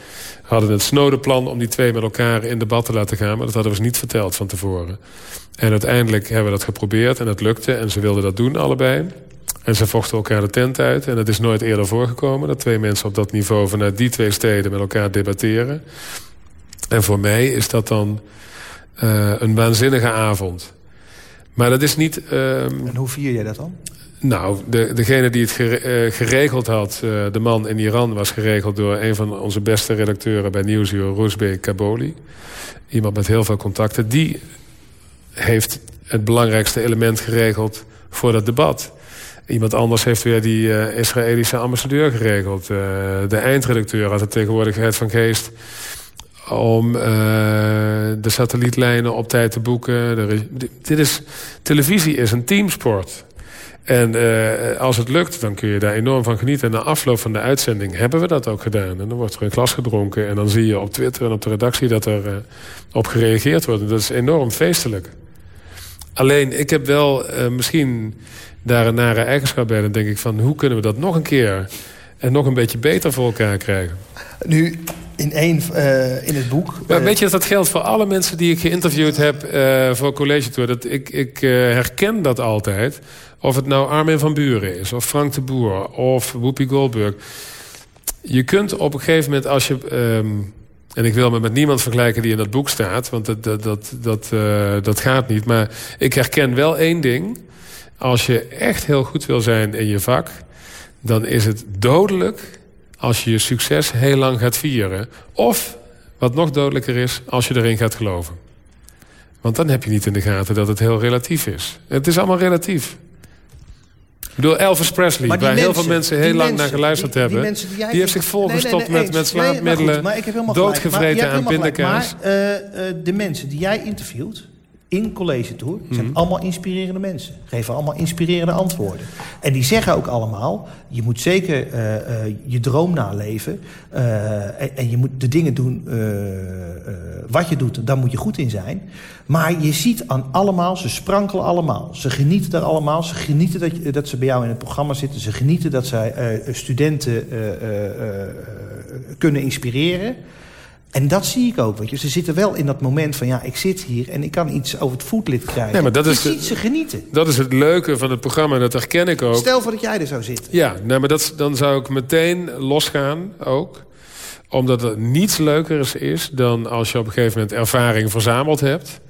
hadden het snode plan om die twee met elkaar in debat te laten gaan, maar dat hadden we ze niet verteld van tevoren. En uiteindelijk hebben we dat geprobeerd en het lukte en ze wilden dat doen allebei. En ze vochten elkaar de tent uit. En het is nooit eerder voorgekomen dat twee mensen op dat niveau vanuit die twee steden met elkaar debatteren. En voor mij is dat dan een waanzinnige avond. Maar dat is niet... Um... En hoe vier jij dat dan? Nou, de, degene die het eh, geregeld had, uh, de man in Iran... was geregeld door een van onze beste redacteuren bij Nieuwsuur, Roosbe Kaboli. Iemand met heel veel contacten. Die heeft het belangrijkste element geregeld voor dat debat. Iemand anders heeft weer die uh, Israëlische ambassadeur geregeld. Uh, de eindredacteur had de tegenwoordigheid van geest om uh, de satellietlijnen op tijd te boeken. Dit is, televisie is een teamsport. En uh, als het lukt, dan kun je daar enorm van genieten. En na afloop van de uitzending hebben we dat ook gedaan. En dan wordt er een glas gedronken. En dan zie je op Twitter en op de redactie dat er uh, op gereageerd wordt. En dat is enorm feestelijk. Alleen, ik heb wel misschien daar een nare eigenschap bij. Dan denk ik van, hoe kunnen we dat nog een keer... en nog een beetje beter voor elkaar krijgen? Nu, in één, uh, in het boek... Maar weet je, dat geldt voor alle mensen die ik geïnterviewd heb... Uh, voor College Tour. Dat ik, ik uh, herken dat altijd. Of het nou Armin van Buren is, of Frank de Boer... of Whoopi Goldberg. Je kunt op een gegeven moment als je... Um, en ik wil me met niemand vergelijken die in dat boek staat. Want dat, dat, dat, dat, dat gaat niet. Maar ik herken wel één ding als je echt heel goed wil zijn in je vak... dan is het dodelijk als je je succes heel lang gaat vieren. Of, wat nog dodelijker is, als je erin gaat geloven. Want dan heb je niet in de gaten dat het heel relatief is. Het is allemaal relatief. Ik bedoel, Elvis Presley, waar mensen, heel veel mensen heel lang naar geluisterd die, hebben... Die, die, die heeft zich volgestopt nee, nee, met, met slaapmiddelen... doodgevreten aan pindakaas. Maar uh, uh, de mensen die jij interviewt in College Tour zijn mhm. allemaal inspirerende mensen. Geven allemaal inspirerende antwoorden. En die zeggen ook allemaal... je moet zeker uh, uh, je droom naleven. Uh, en, en, je moet de dingen doen wat je doet. Daar moet je goed in zijn. Maar je ziet aan allemaal, ze sprankelen allemaal. Ze genieten er allemaal. Ze genieten dat, je, dat ze bij jou in het programma zitten. Ze genieten dat zij studenten kunnen inspireren... En dat zie ik ook. Weet je. Ze zitten wel in dat moment van... ja, ik zit hier en ik kan iets over het voetlid krijgen. Nee, maar dat je is ziet ze genieten. Dat is het leuke van het programma, dat herken ik ook. Stel voor dat jij er zou zitten. Ja, nee, maar dat, dan zou ik meteen losgaan ook. Omdat het niets leukers is dan als je op een gegeven moment ervaring verzameld hebt.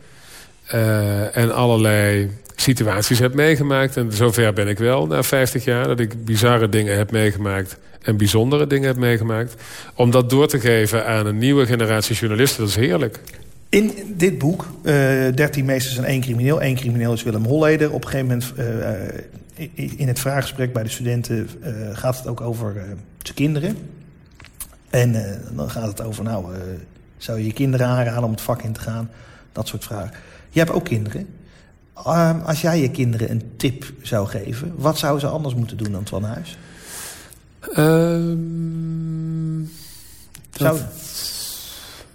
Uh, en allerlei situaties hebt meegemaakt. En zover ben ik wel na 50 jaar. Dat ik bizarre dingen heb meegemaakt en bijzondere dingen hebt meegemaakt... om dat door te geven aan een nieuwe generatie journalisten, dat is heerlijk. In dit boek, uh, eh, 13 meesters en één crimineel... één crimineel is Willem Holleder. Op een gegeven moment uh, in het vraaggesprek bij de studenten... Gaat het ook over zijn kinderen. En dan gaat het over, nou, zou je je kinderen aanraden om het vak in te gaan? Dat soort vragen. Je hebt ook kinderen. Uh, als jij je kinderen een tip zou geven... wat zouden ze anders moeten doen dan Twan Huis? Um, Zou...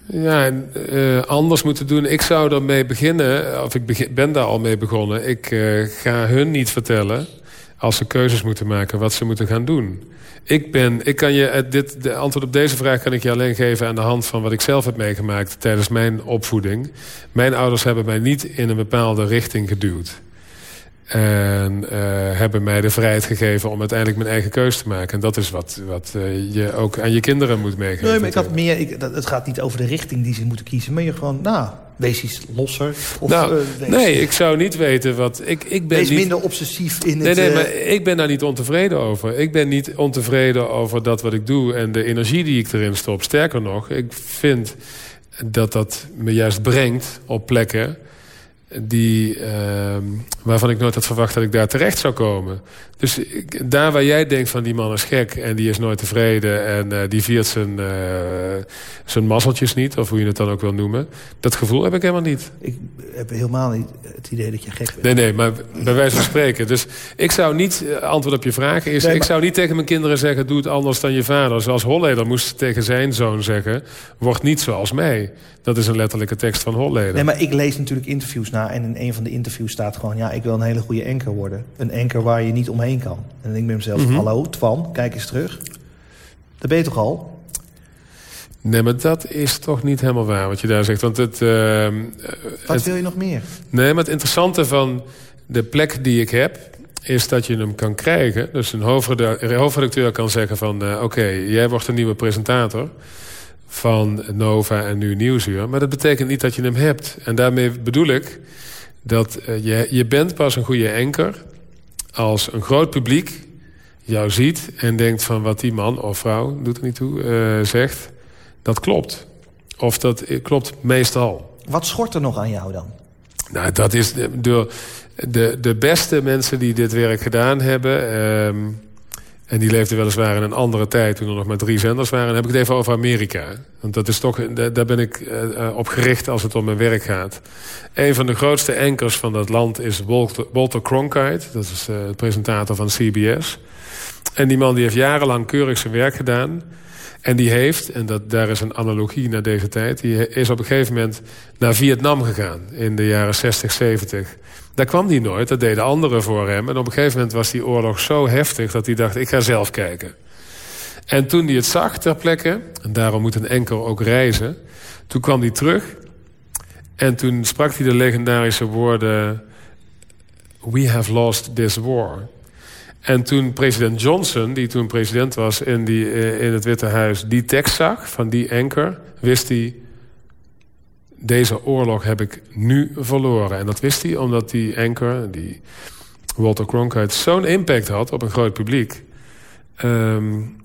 Ja, uh, anders moeten doen. Ik zou ermee beginnen, of ik ben daar al mee begonnen. Ik uh, ga hun niet vertellen, als ze keuzes moeten maken, wat ze moeten gaan doen. Ik ben, ik kan je, eh, dit, de antwoord op deze vraag kan ik je alleen geven aan de hand van wat ik zelf heb meegemaakt tijdens mijn opvoeding. Mijn ouders hebben mij niet in een bepaalde richting geduwd. En uh, hebben mij de vrijheid gegeven om uiteindelijk mijn eigen keus te maken. En dat is wat, wat uh, je ook aan je kinderen moet meegeven. Nee, maar ik had meer, ik, dat, het gaat niet over de richting die ze moeten kiezen. Maar je gewoon, nou, wees iets losser. Of, nou, uh, nee, ik zou niet weten wat... Ik, ik ben wees niet, minder obsessief in nee, het... Nee, maar ik ben daar niet ontevreden over. Ik ben niet ontevreden over dat wat ik doe en de energie die ik erin stop. Sterker nog, ik vind dat dat me juist brengt op plekken die, uh, waarvan ik nooit had verwacht dat ik daar terecht zou komen. Dus ik, daar waar jij denkt van die man is gek en die is nooit tevreden... en uh, die viert zijn, uh, zijn mazzeltjes niet, of hoe je het dan ook wil noemen... dat gevoel heb ik helemaal niet. Ik heb helemaal niet het idee dat je gek bent. Nee, nee, maar bij wijze van spreken. Dus ik zou niet, eh, antwoord op je vraag is... Nee, maar... ik zou niet tegen mijn kinderen zeggen, doe het anders dan je vader. Zoals Holleder moest tegen zijn zoon zeggen... word niet zoals mij. Dat is een letterlijke tekst van Holleder. Nee, maar ik lees natuurlijk interviews na... en in een van de interviews staat gewoon... ja, ik wil een hele goede anker worden. Een anker waar je niet omheen kan. En dan denk ik bij mezelf, mm -hmm. hallo, Twan, kijk eens terug. Dat ben je toch al? Nee, maar dat is toch niet helemaal waar wat je daar zegt. Want het, uh, wat het, wil je nog meer? Nee, maar het interessante van de plek die ik heb... is dat je hem kan krijgen. Dus een hoofdredacteur kan zeggen van... Uh, oké, okay, jij wordt een nieuwe presentator van Nova en nu Nieuwsuur. Maar dat betekent niet dat je hem hebt. En daarmee bedoel ik dat uh, je, je bent pas een goede anker... als een groot publiek jou ziet en denkt van wat die man of vrouw, doet er niet toe, uh, zegt... dat klopt. Of dat klopt meestal. Wat schort er nog aan jou dan? Nou, dat is door de, de beste mensen die dit werk gedaan hebben... Um, en die leefden weliswaar in een andere tijd toen er nog maar drie zenders waren. Dan heb ik het even over Amerika. Want dat is toch, daar ben ik uh, op gericht als het om mijn werk gaat. Een van de grootste ankers van dat land is Walter, Walter Cronkite. Dat is uh, de presentator van CBS. En die man die heeft jarenlang keurig zijn werk gedaan. En die heeft, en dat, daar is een analogie naar deze tijd... die is op een gegeven moment naar Vietnam gegaan in de jaren 60, 70... Daar kwam hij nooit, dat deden anderen voor hem. En op een gegeven moment was die oorlog zo heftig... dat hij dacht, ik ga zelf kijken. En toen hij het zag ter plekke... en daarom moet een enkel ook reizen... toen kwam hij terug... en toen sprak hij de legendarische woorden... We have lost this war. En toen president Johnson, die toen president was in, die, in het Witte Huis... die tekst zag van die anker, wist hij deze oorlog heb ik nu verloren. En dat wist hij omdat die anker, die Walter Cronkite... zo'n impact had op een groot publiek... Um,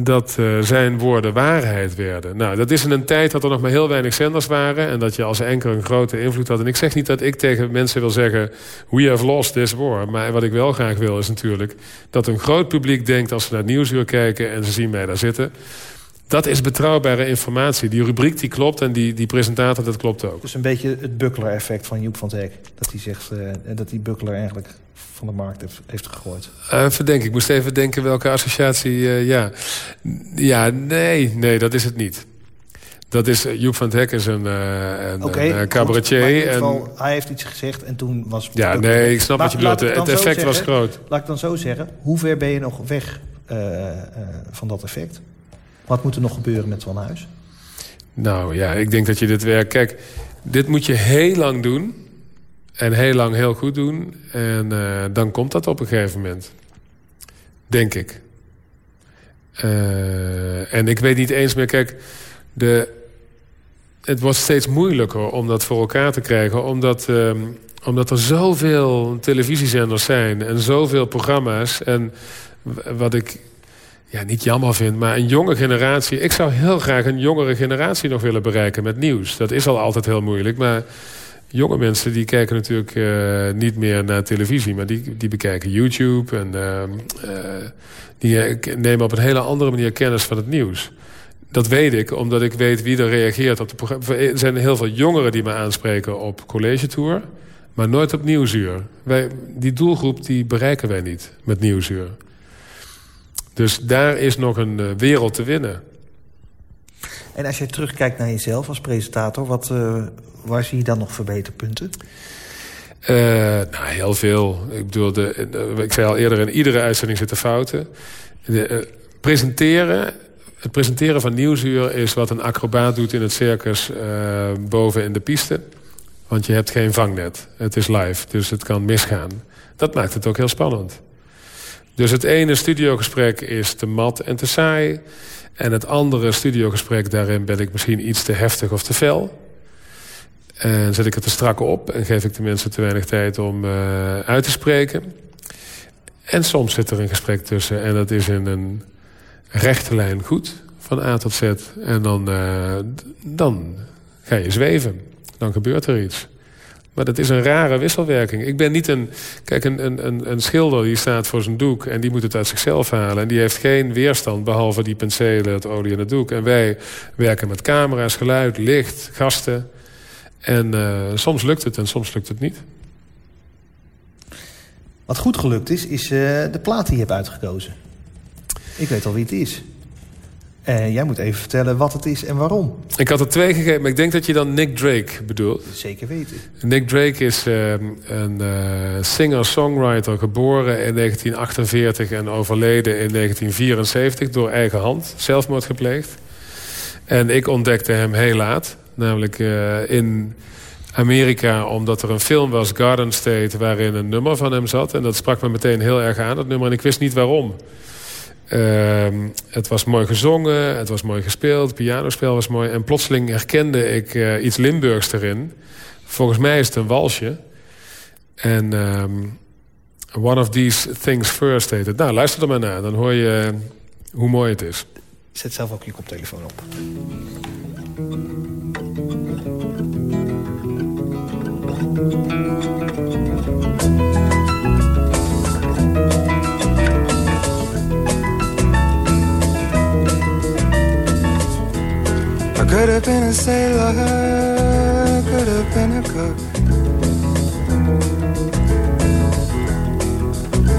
dat uh, zijn woorden waarheid werden. Nou, dat is in een tijd dat er nog maar heel weinig zenders waren... en dat je als anker een grote invloed had. En ik zeg niet dat ik tegen mensen wil zeggen... we have lost this war. Maar wat ik wel graag wil is natuurlijk... dat een groot publiek denkt als ze naar het Nieuwsuur kijken... en ze zien mij daar zitten... Dat is betrouwbare informatie. Die rubriek die klopt en die, die presentator dat klopt ook. Dus een beetje het Buckler-effect van Joep van Teck. Dat hij zegt uh, dat die Buckler eigenlijk van de markt heeft, heeft gegooid. Uh, even denken. Ik moest even denken welke associatie... Uh, ja. ja, nee, nee, dat is het niet. Dat is, Joep van Hek is een, een, okay, een cabaretier. en... geval, hij heeft iets gezegd en toen was... Ja, nee, ik snap wat je bedoelt. Het, het effect was groot. Laat ik dan zo zeggen. Hoe ver ben je nog weg van dat effect? Wat moet er nog gebeuren met Van Huis? Nou ja, ik denk dat je dit werk... Kijk, dit moet je heel lang doen. En heel lang heel goed doen. En uh, dan komt dat op een gegeven moment. Denk ik. Uh, en ik weet niet eens meer... Kijk, de, het wordt steeds moeilijker om dat voor elkaar te krijgen. Omdat, uh, omdat er zoveel televisiezenders zijn. En zoveel programma's. En wat ik ja, niet jammer vind, maar een jonge generatie... Ik zou heel graag een jongere generatie nog willen bereiken met nieuws. Dat is al altijd heel moeilijk, maar jonge mensen die kijken natuurlijk uh, niet meer naar televisie... maar die, die bekijken YouTube en uh, die nemen op een hele andere manier kennis van het nieuws. Dat weet ik, omdat ik weet wie er reageert op de programma. Er zijn heel veel jongeren die me aanspreken op college tour... maar nooit op Nieuwsuur. Wij, die doelgroep die bereiken wij niet met Nieuwsuur. Dus daar is nog een uh, wereld te winnen. En als je terugkijkt naar jezelf als presentator... Wat, uh, waar zie je dan nog verbeterpunten? Uh, nou, heel veel. Ik bedoel, de, de, ik zei al eerder, in iedere uitzending zitten fouten. De, uh, presenteren, het presenteren van Nieuwsuur is wat een acrobaat doet in het circus boven in de piste. Want je hebt geen vangnet. Het is live, dus het kan misgaan. Dat maakt het ook heel spannend. Dus het ene studiogesprek is te mat en te saai. En het andere studiogesprek, daarin ben ik misschien iets te heftig of te fel. En zet ik het te strak op en geef ik de mensen te weinig tijd om uh, uit te spreken. En soms zit er een gesprek tussen en dat is in een rechte lijn goed, van A tot Z. En dan, uh, dan ga je zweven. Dan gebeurt er iets. Maar dat is een rare wisselwerking. Ik ben niet een... Kijk, een, een, een schilder die staat voor zijn doek... en die moet het uit zichzelf halen. En die heeft geen weerstand, behalve die penselen, het olie en het doek. En wij werken met camera's, geluid, licht, gasten. En uh, soms lukt het en soms lukt het niet. Wat goed gelukt is, is uh, de plaat die je hebt uitgekozen. Ik weet al wie het is. En jij moet even vertellen wat het is en waarom. Ik had er twee gegeven, maar ik denk dat je dan Nick Drake bedoelt. Zeker weten. Nick Drake is uh, een uh, singer-songwriter, geboren in 1948 en overleden in 1974 door eigen hand, zelfmoord gepleegd. En ik ontdekte hem heel laat, namelijk uh, in Amerika, omdat er een film was, Garden State, waarin een nummer van hem zat. En dat sprak me meteen heel erg aan, dat nummer, en ik wist niet waarom. Uh, het was mooi gezongen, het was mooi gespeeld, het pianospel was mooi. En plotseling herkende ik uh, iets Limburgs erin. Volgens mij is het een walsje. En um, One of These Things First heet het. Nou, luister er maar naar, dan hoor je hoe mooi het is. Zet zelf ook je koptelefoon op. Could have been a sailor, could have been a cook.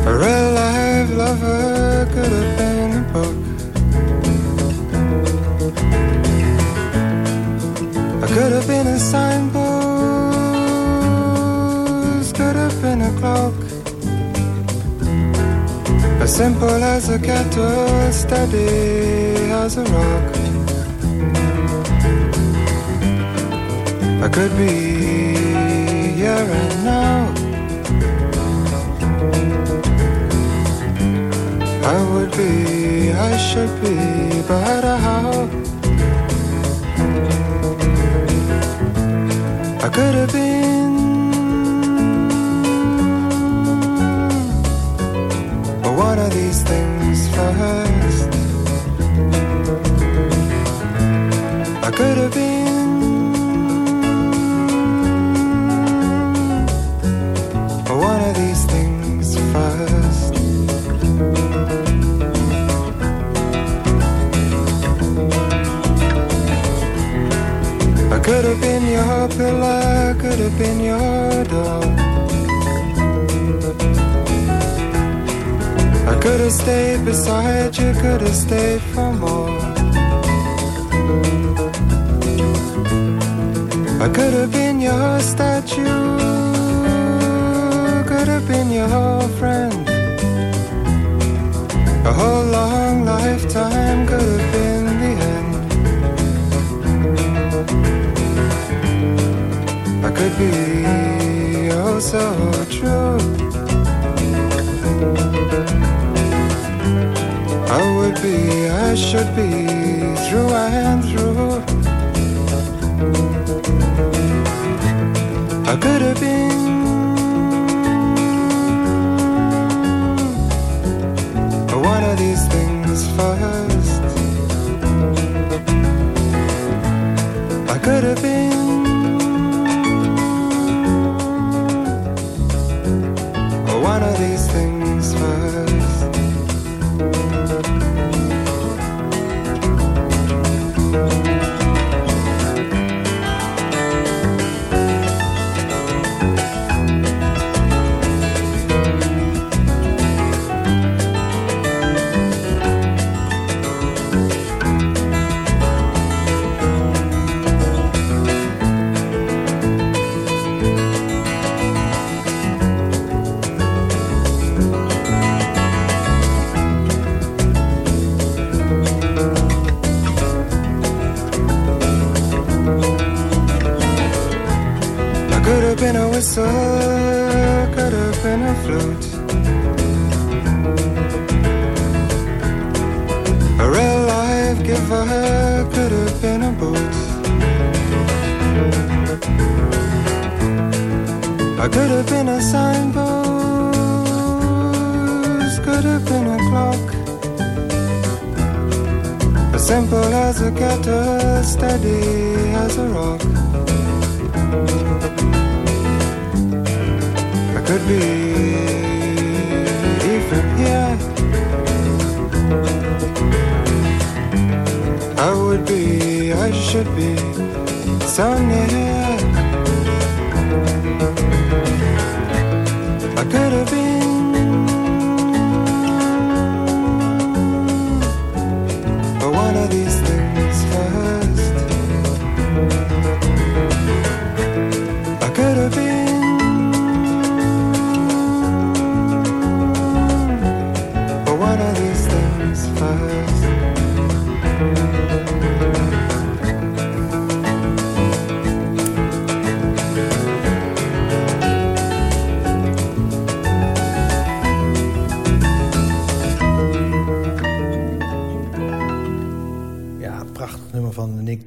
A real life lover could have been a book. I could have been a signpost, could have been a clock. As simple as a kettle, steady as a rock. I could be here and now. I would be, I should be, but how? I could have been. Have been your pillar, could have been your door. I could have stayed beside you, could have stayed for more. I could have been your statue could have been your friend. A whole long lifetime could have been could be oh so true. I would be, I should be through and through. I could have been.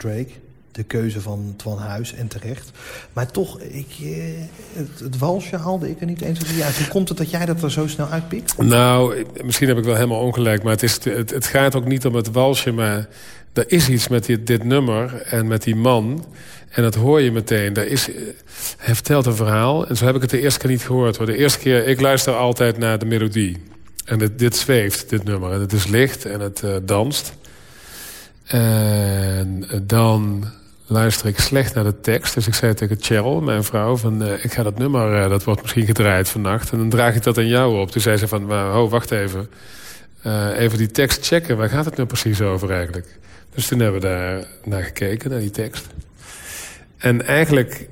Drake. De keuze van Twan Huis en terecht. Maar toch, ik, eh, het, het walsje haalde ik er niet eens uit. Hoe komt het dat jij dat er zo snel uitpikt? Nou, misschien heb ik wel helemaal ongelijk. Maar het, is, het, gaat ook niet om het walsje. Maar er is iets met dit, nummer en met die man. En dat hoor je meteen. Er is, hij vertelt een verhaal. En zo heb ik het de eerste keer niet gehoord. Hoor. De eerste keer, ik luister altijd naar de melodie. En dit, dit zweeft, dit nummer. En het is licht en het eh, danst. En dan luister ik slecht naar de tekst. Dus ik zei tegen Cheryl, mijn vrouw, van, eh, ik ga dat nummer, eh, dat wordt misschien gedraaid vannacht. En dan draag ik dat aan jou op. Toen zei ze van, maar, oh, wacht even. Eh, even die tekst checken, waar gaat het nou precies over eigenlijk? Dus toen hebben we daar naar gekeken, naar die tekst. En eigenlijk,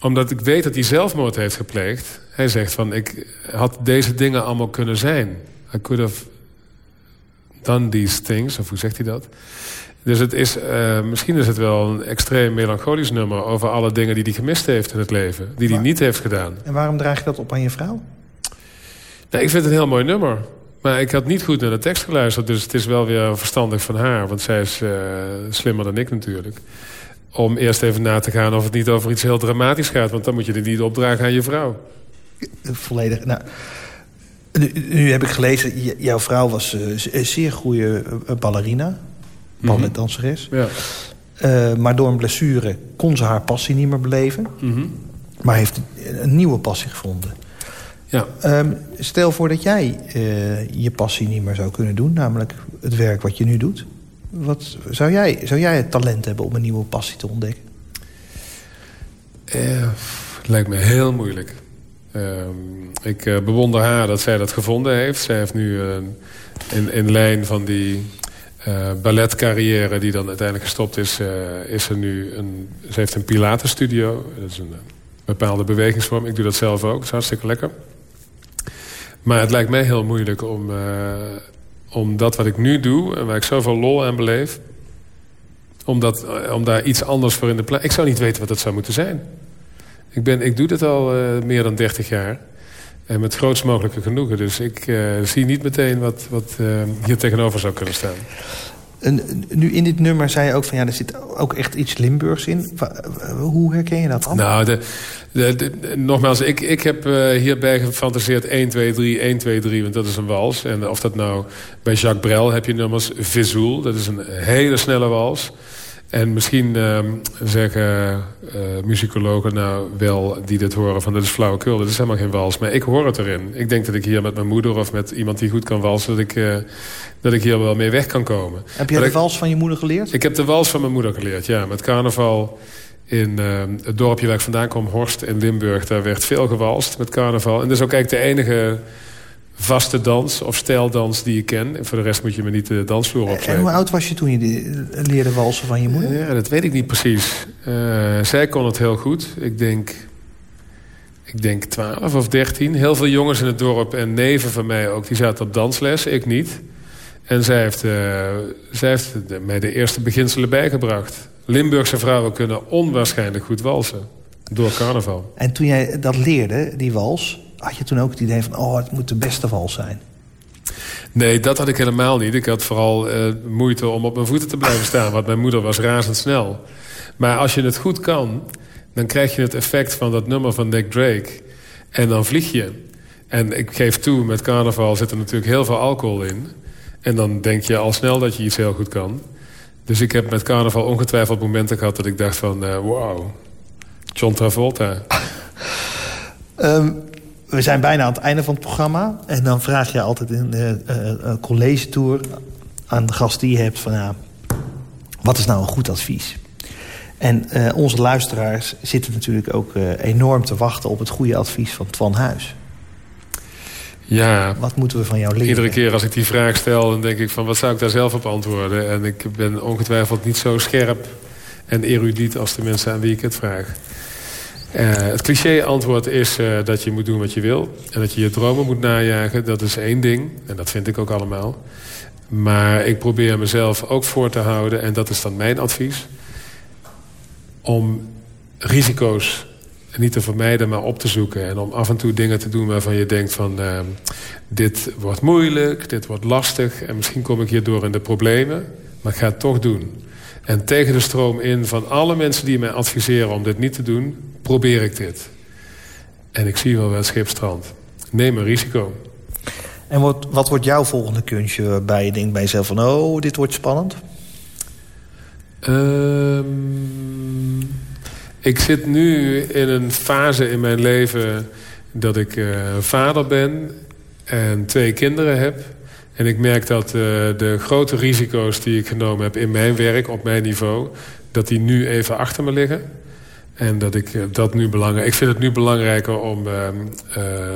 omdat ik weet dat hij zelfmoord heeft gepleegd... hij zegt van, ik had deze dingen allemaal kunnen zijn. I could have done these things, of hoe zegt hij dat? Dus het is, eh, misschien is het wel een extreem melancholisch nummer... over alle dingen die hij gemist heeft in het leven. Die hij niet heeft gedaan. En waarom draag je dat op aan je vrouw? Nou, ik vind het een heel mooi nummer. Maar ik had niet goed naar de tekst geluisterd. Dus het is wel weer verstandig van haar. Want zij is eh, slimmer dan ik natuurlijk. Om eerst even na te gaan of het niet over iets heel dramatisch gaat. Want dan moet je het niet opdragen aan je vrouw. Volledig. Nou, nu, nu heb ik gelezen, jouw vrouw was eh, een zeer goede ballerina. Balletdanseres. Ja. Eh, maar door een blessure kon ze haar passie niet meer beleven. Maar heeft een nieuwe passie gevonden. ja. Ehm, stel voor dat jij eh, je passie niet meer zou kunnen doen. Namelijk het werk wat je nu doet. Wat, zou, jij, zou jij het talent hebben om een nieuwe passie te ontdekken? Het lijkt me heel moeilijk. Ehm, ik bewonder haar dat zij dat gevonden heeft. Zij heeft nu in, in lijn van die eh, balletcarrière die dan uiteindelijk gestopt is... eh, is er nu een, ze heeft een pilatenstudio. Dat is een eh, bepaalde bewegingsvorm. Ik doe dat zelf ook. Dat is hartstikke lekker. Maar het lijkt mij heel moeilijk om, om dat wat ik nu doe... en waar ik zoveel lol aan beleef... Om, dat, om daar iets anders voor in de plaats... Ik zou niet weten wat dat zou moeten zijn. Ik, ben, ik doe dit al meer dan 30 jaar. En met grootst mogelijke genoegen. Dus ik eh, zie niet meteen wat, wat eh, hier tegenover zou kunnen staan. En, nu in dit nummer zei je ook van ja, er zit ook echt iets Limburgs in. Hoe herken je dat dan? Nou, de, de, de- nogmaals, ik, ik heb eh, hierbij gefantaseerd 1, 2, 3, 1, 2, 3, want dat is een wals. En of dat nou bij Jacques Brel heb je nummers Vizoul, dat is een hele snelle wals. En misschien ehm, zeggen eh, muzikologen nou wel die dit horen van dat is flauwekul, dat is helemaal geen wals. Maar ik hoor het erin. Ik denk dat ik hier met mijn moeder of met iemand die goed kan walsen, dat ik, eh, dat ik hier wel mee weg kan komen. heb jij Maar de ik- wals van je moeder geleerd? ik heb de wals van mijn moeder geleerd, ja. Met carnaval in eh, het dorpje waar ik vandaan kwam, Horst in Limburg. Daar werd veel gewalst met carnaval. En dat is ook eigenlijk de enige vaste dans of stijldans die ik ken. En voor de rest moet je me niet de dansvloer en hoe oud was je toen je eh, leerde walsen van je moeder? Ja, dat weet ik niet precies. Eh, zij kon het heel goed. Ik denk, ik denk 12 of 13. Heel veel jongens in het dorp en neven van mij ook, die zaten op dansles. Ik niet. En zij heeft, eh, zij heeft mij de eerste beginselen bijgebracht. Limburgse vrouwen kunnen onwaarschijnlijk goed walsen. Door carnaval. En toen jij dat leerde, die wals... had je toen ook het idee van... oh, het moet de beste wals zijn? Nee, dat had ik helemaal niet. Ik had vooral uh, moeite om op mijn voeten te blijven staan. Want mijn moeder was razendsnel. Maar als je het goed kan... dan krijg je het effect van dat nummer van Nick Drake. En dan vlieg je. En ik geef toe, met carnaval zit er natuurlijk heel veel alcohol in. En dan denk je al snel dat je iets heel goed kan. Dus ik heb met carnaval ongetwijfeld momenten gehad... dat ik dacht van, uh, wow, John Travolta. um, we zijn bijna aan het einde van het programma. En dan vraag je altijd in de uh, college tour aan de gast die je hebt... van ja, wat is nou een goed advies? En uh, onze luisteraars zitten natuurlijk ook enorm te wachten... op het goede advies van Twan Huis. Ja. Wat moeten we van jou leren? Iedere keer als ik die vraag stel, dan denk ik van... wat zou ik daar zelf op antwoorden? En ik ben ongetwijfeld niet zo scherp en erudiet... als de mensen aan wie ik het vraag. Uh, het cliché-antwoord is uh, dat je moet doen wat je wil. En dat je je dromen moet najagen. Dat is één ding. En dat vind ik ook allemaal. Maar ik probeer mezelf ook voor te houden. En dat is dan mijn advies. Om risico's niet te vermijden, maar op te zoeken. En om af en toe dingen te doen waarvan je denkt van... Uh, dit wordt moeilijk, dit wordt lastig... en misschien kom ik hierdoor in de problemen. Maar ik ga het toch doen. En tegen de stroom in van alle mensen die mij adviseren om dit niet te doen... probeer ik dit. En ik zie wel wel het schip strand. Neem een risico. En wat, wat wordt jouw volgende kunstje waarbij je denkt bij jezelf van... oh, dit wordt spannend? Um, ik zit nu in een fase in mijn leven dat ik uh, vader ben en twee kinderen heb. En ik merk dat uh, de grote risico's die ik genomen heb in mijn werk, op mijn niveau... dat die nu even achter me liggen. En dat ik uh, dat nu belangrijk... Ik vind het nu belangrijker om uh,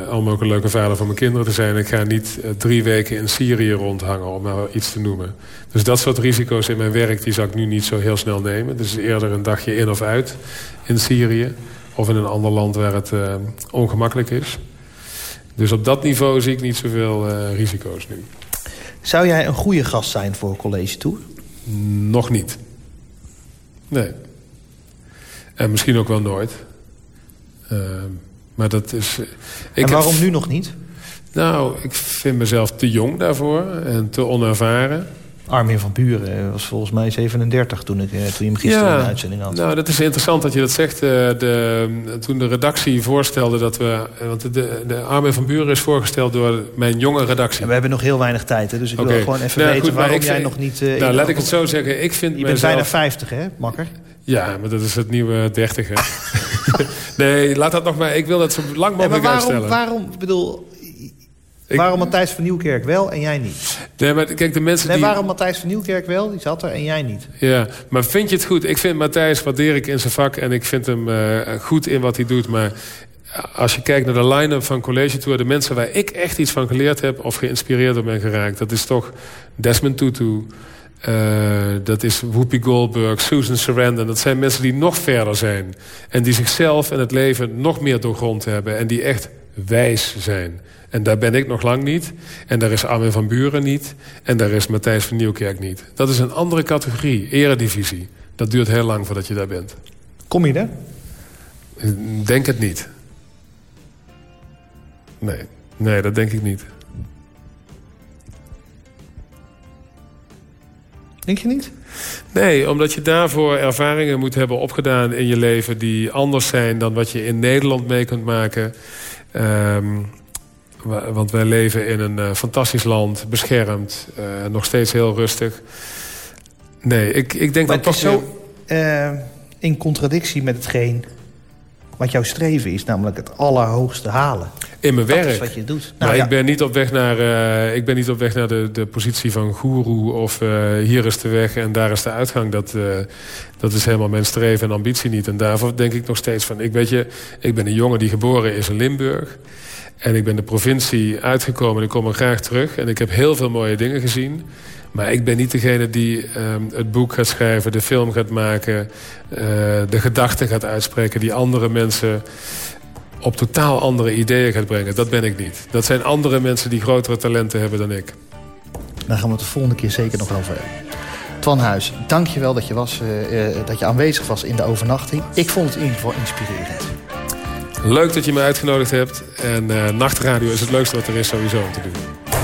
allemaal ook een leuke vader voor mijn kinderen te zijn. Ik ga niet drie weken in Syrië rondhangen, om nou iets te noemen. Dus dat soort risico's in mijn werk, die zal ik nu niet zo heel snel nemen. Dus eerder een dagje in of uit in Syrië. Of in een ander land waar het ongemakkelijk is. Dus op dat niveau zie ik niet zoveel risico's nu. Zou jij een goede gast zijn voor een college tour? Nog niet. Nee. En misschien ook wel nooit. Uh, maar dat is... Uh, ik en waarom heb... nu nog niet? Nou, ik vind mezelf te jong daarvoor en te onervaren. Armin van Buren was volgens mij 37 toen, ik, toen je hem gisteren ja, in de uitzending had. Nou, dat is interessant dat je dat zegt. De, toen de redactie voorstelde dat we... Want de, de Armin van Buren is voorgesteld door mijn jonge redactie. En we hebben nog heel weinig tijd, hè, dus ik okay. wil gewoon even nou, weten goed, waarom jij nog niet... Nou, laat ik het zo zeggen. Ik vind je bent bijna 50, hè, makker? Ja, maar dat is het nieuwe 30, hè. nee, laat dat nog maar... Ik wil dat zo lang mogelijk nee, maar waarom, uitstellen. Waarom, bedoel... Ik... Waarom Matthijs van Nieuwkerk wel en jij niet? Nee, maar kijk, de mensen nee, die... waarom Matthijs van Nieuwkerk wel, die zat er en jij niet? Ja, maar vind je het goed? Ik vind Matthijs, waardeer ik in zijn vak... en ik vind hem uh, goed in wat hij doet, maar... Als je kijkt naar de line-up van College Tour... de mensen waar ik echt iets van geleerd heb... of geïnspireerd door ben geraakt... dat is toch Desmond Tutu... Uh, dat is Whoopi Goldberg, Susan Sarandon. Dat zijn mensen die nog verder zijn. En die zichzelf en het leven nog meer doorgrond hebben. En die echt wijs zijn. En daar ben ik nog lang niet. En daar is Armin van Buren niet. En daar is Matthijs van Nieuwkerk niet. Dat is een andere categorie, eredivisie. Dat duurt heel lang voordat je daar bent. Kom je daar? Denk het niet. Nee, nee dat denk ik niet. Denk je niet? Nee, omdat je daarvoor ervaringen moet hebben opgedaan in je leven... die anders zijn dan wat je in Nederland mee kunt maken. Um, want wij leven in een uh, fantastisch land, beschermd, uh, nog steeds heel rustig. Nee, ik, ik denk maar dat het is zo uh, in contradictie met hetgeen wat jouw streven is, namelijk het allerhoogste halen. In mijn dat werk. is wat je doet. Nou, maar ja. ik ben niet op weg naar, uh, ik ben niet op weg naar de, de positie van goeroe... of uh, hier is de weg en daar is de uitgang. Dat, uh, dat is helemaal mijn streven en ambitie niet. En daarvoor denk ik nog steeds van... Ik, weet je, ik ben een jongen die geboren is in Limburg... En ik ben de provincie uitgekomen en ik kom er graag terug. En ik heb heel veel mooie dingen gezien. Maar ik ben niet degene die ehm, het boek gaat schrijven, de film gaat maken... Eh, de gedachten gaat uitspreken die andere mensen op totaal andere ideeën gaat brengen. Dat ben ik niet. Dat zijn andere mensen die grotere talenten hebben dan ik. Daar gaan we het de volgende keer zeker nog over hebben. Twan Huis, dank je wel dat je, was, eh, eh, dat je aanwezig was in de overnachting. Ik vond het in ieder geval inspirerend. Leuk dat je me uitgenodigd hebt. En nachtradio is het leukste wat er is sowieso om te doen.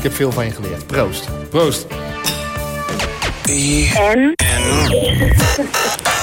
Ik heb veel van je geleerd. Proost. Proost.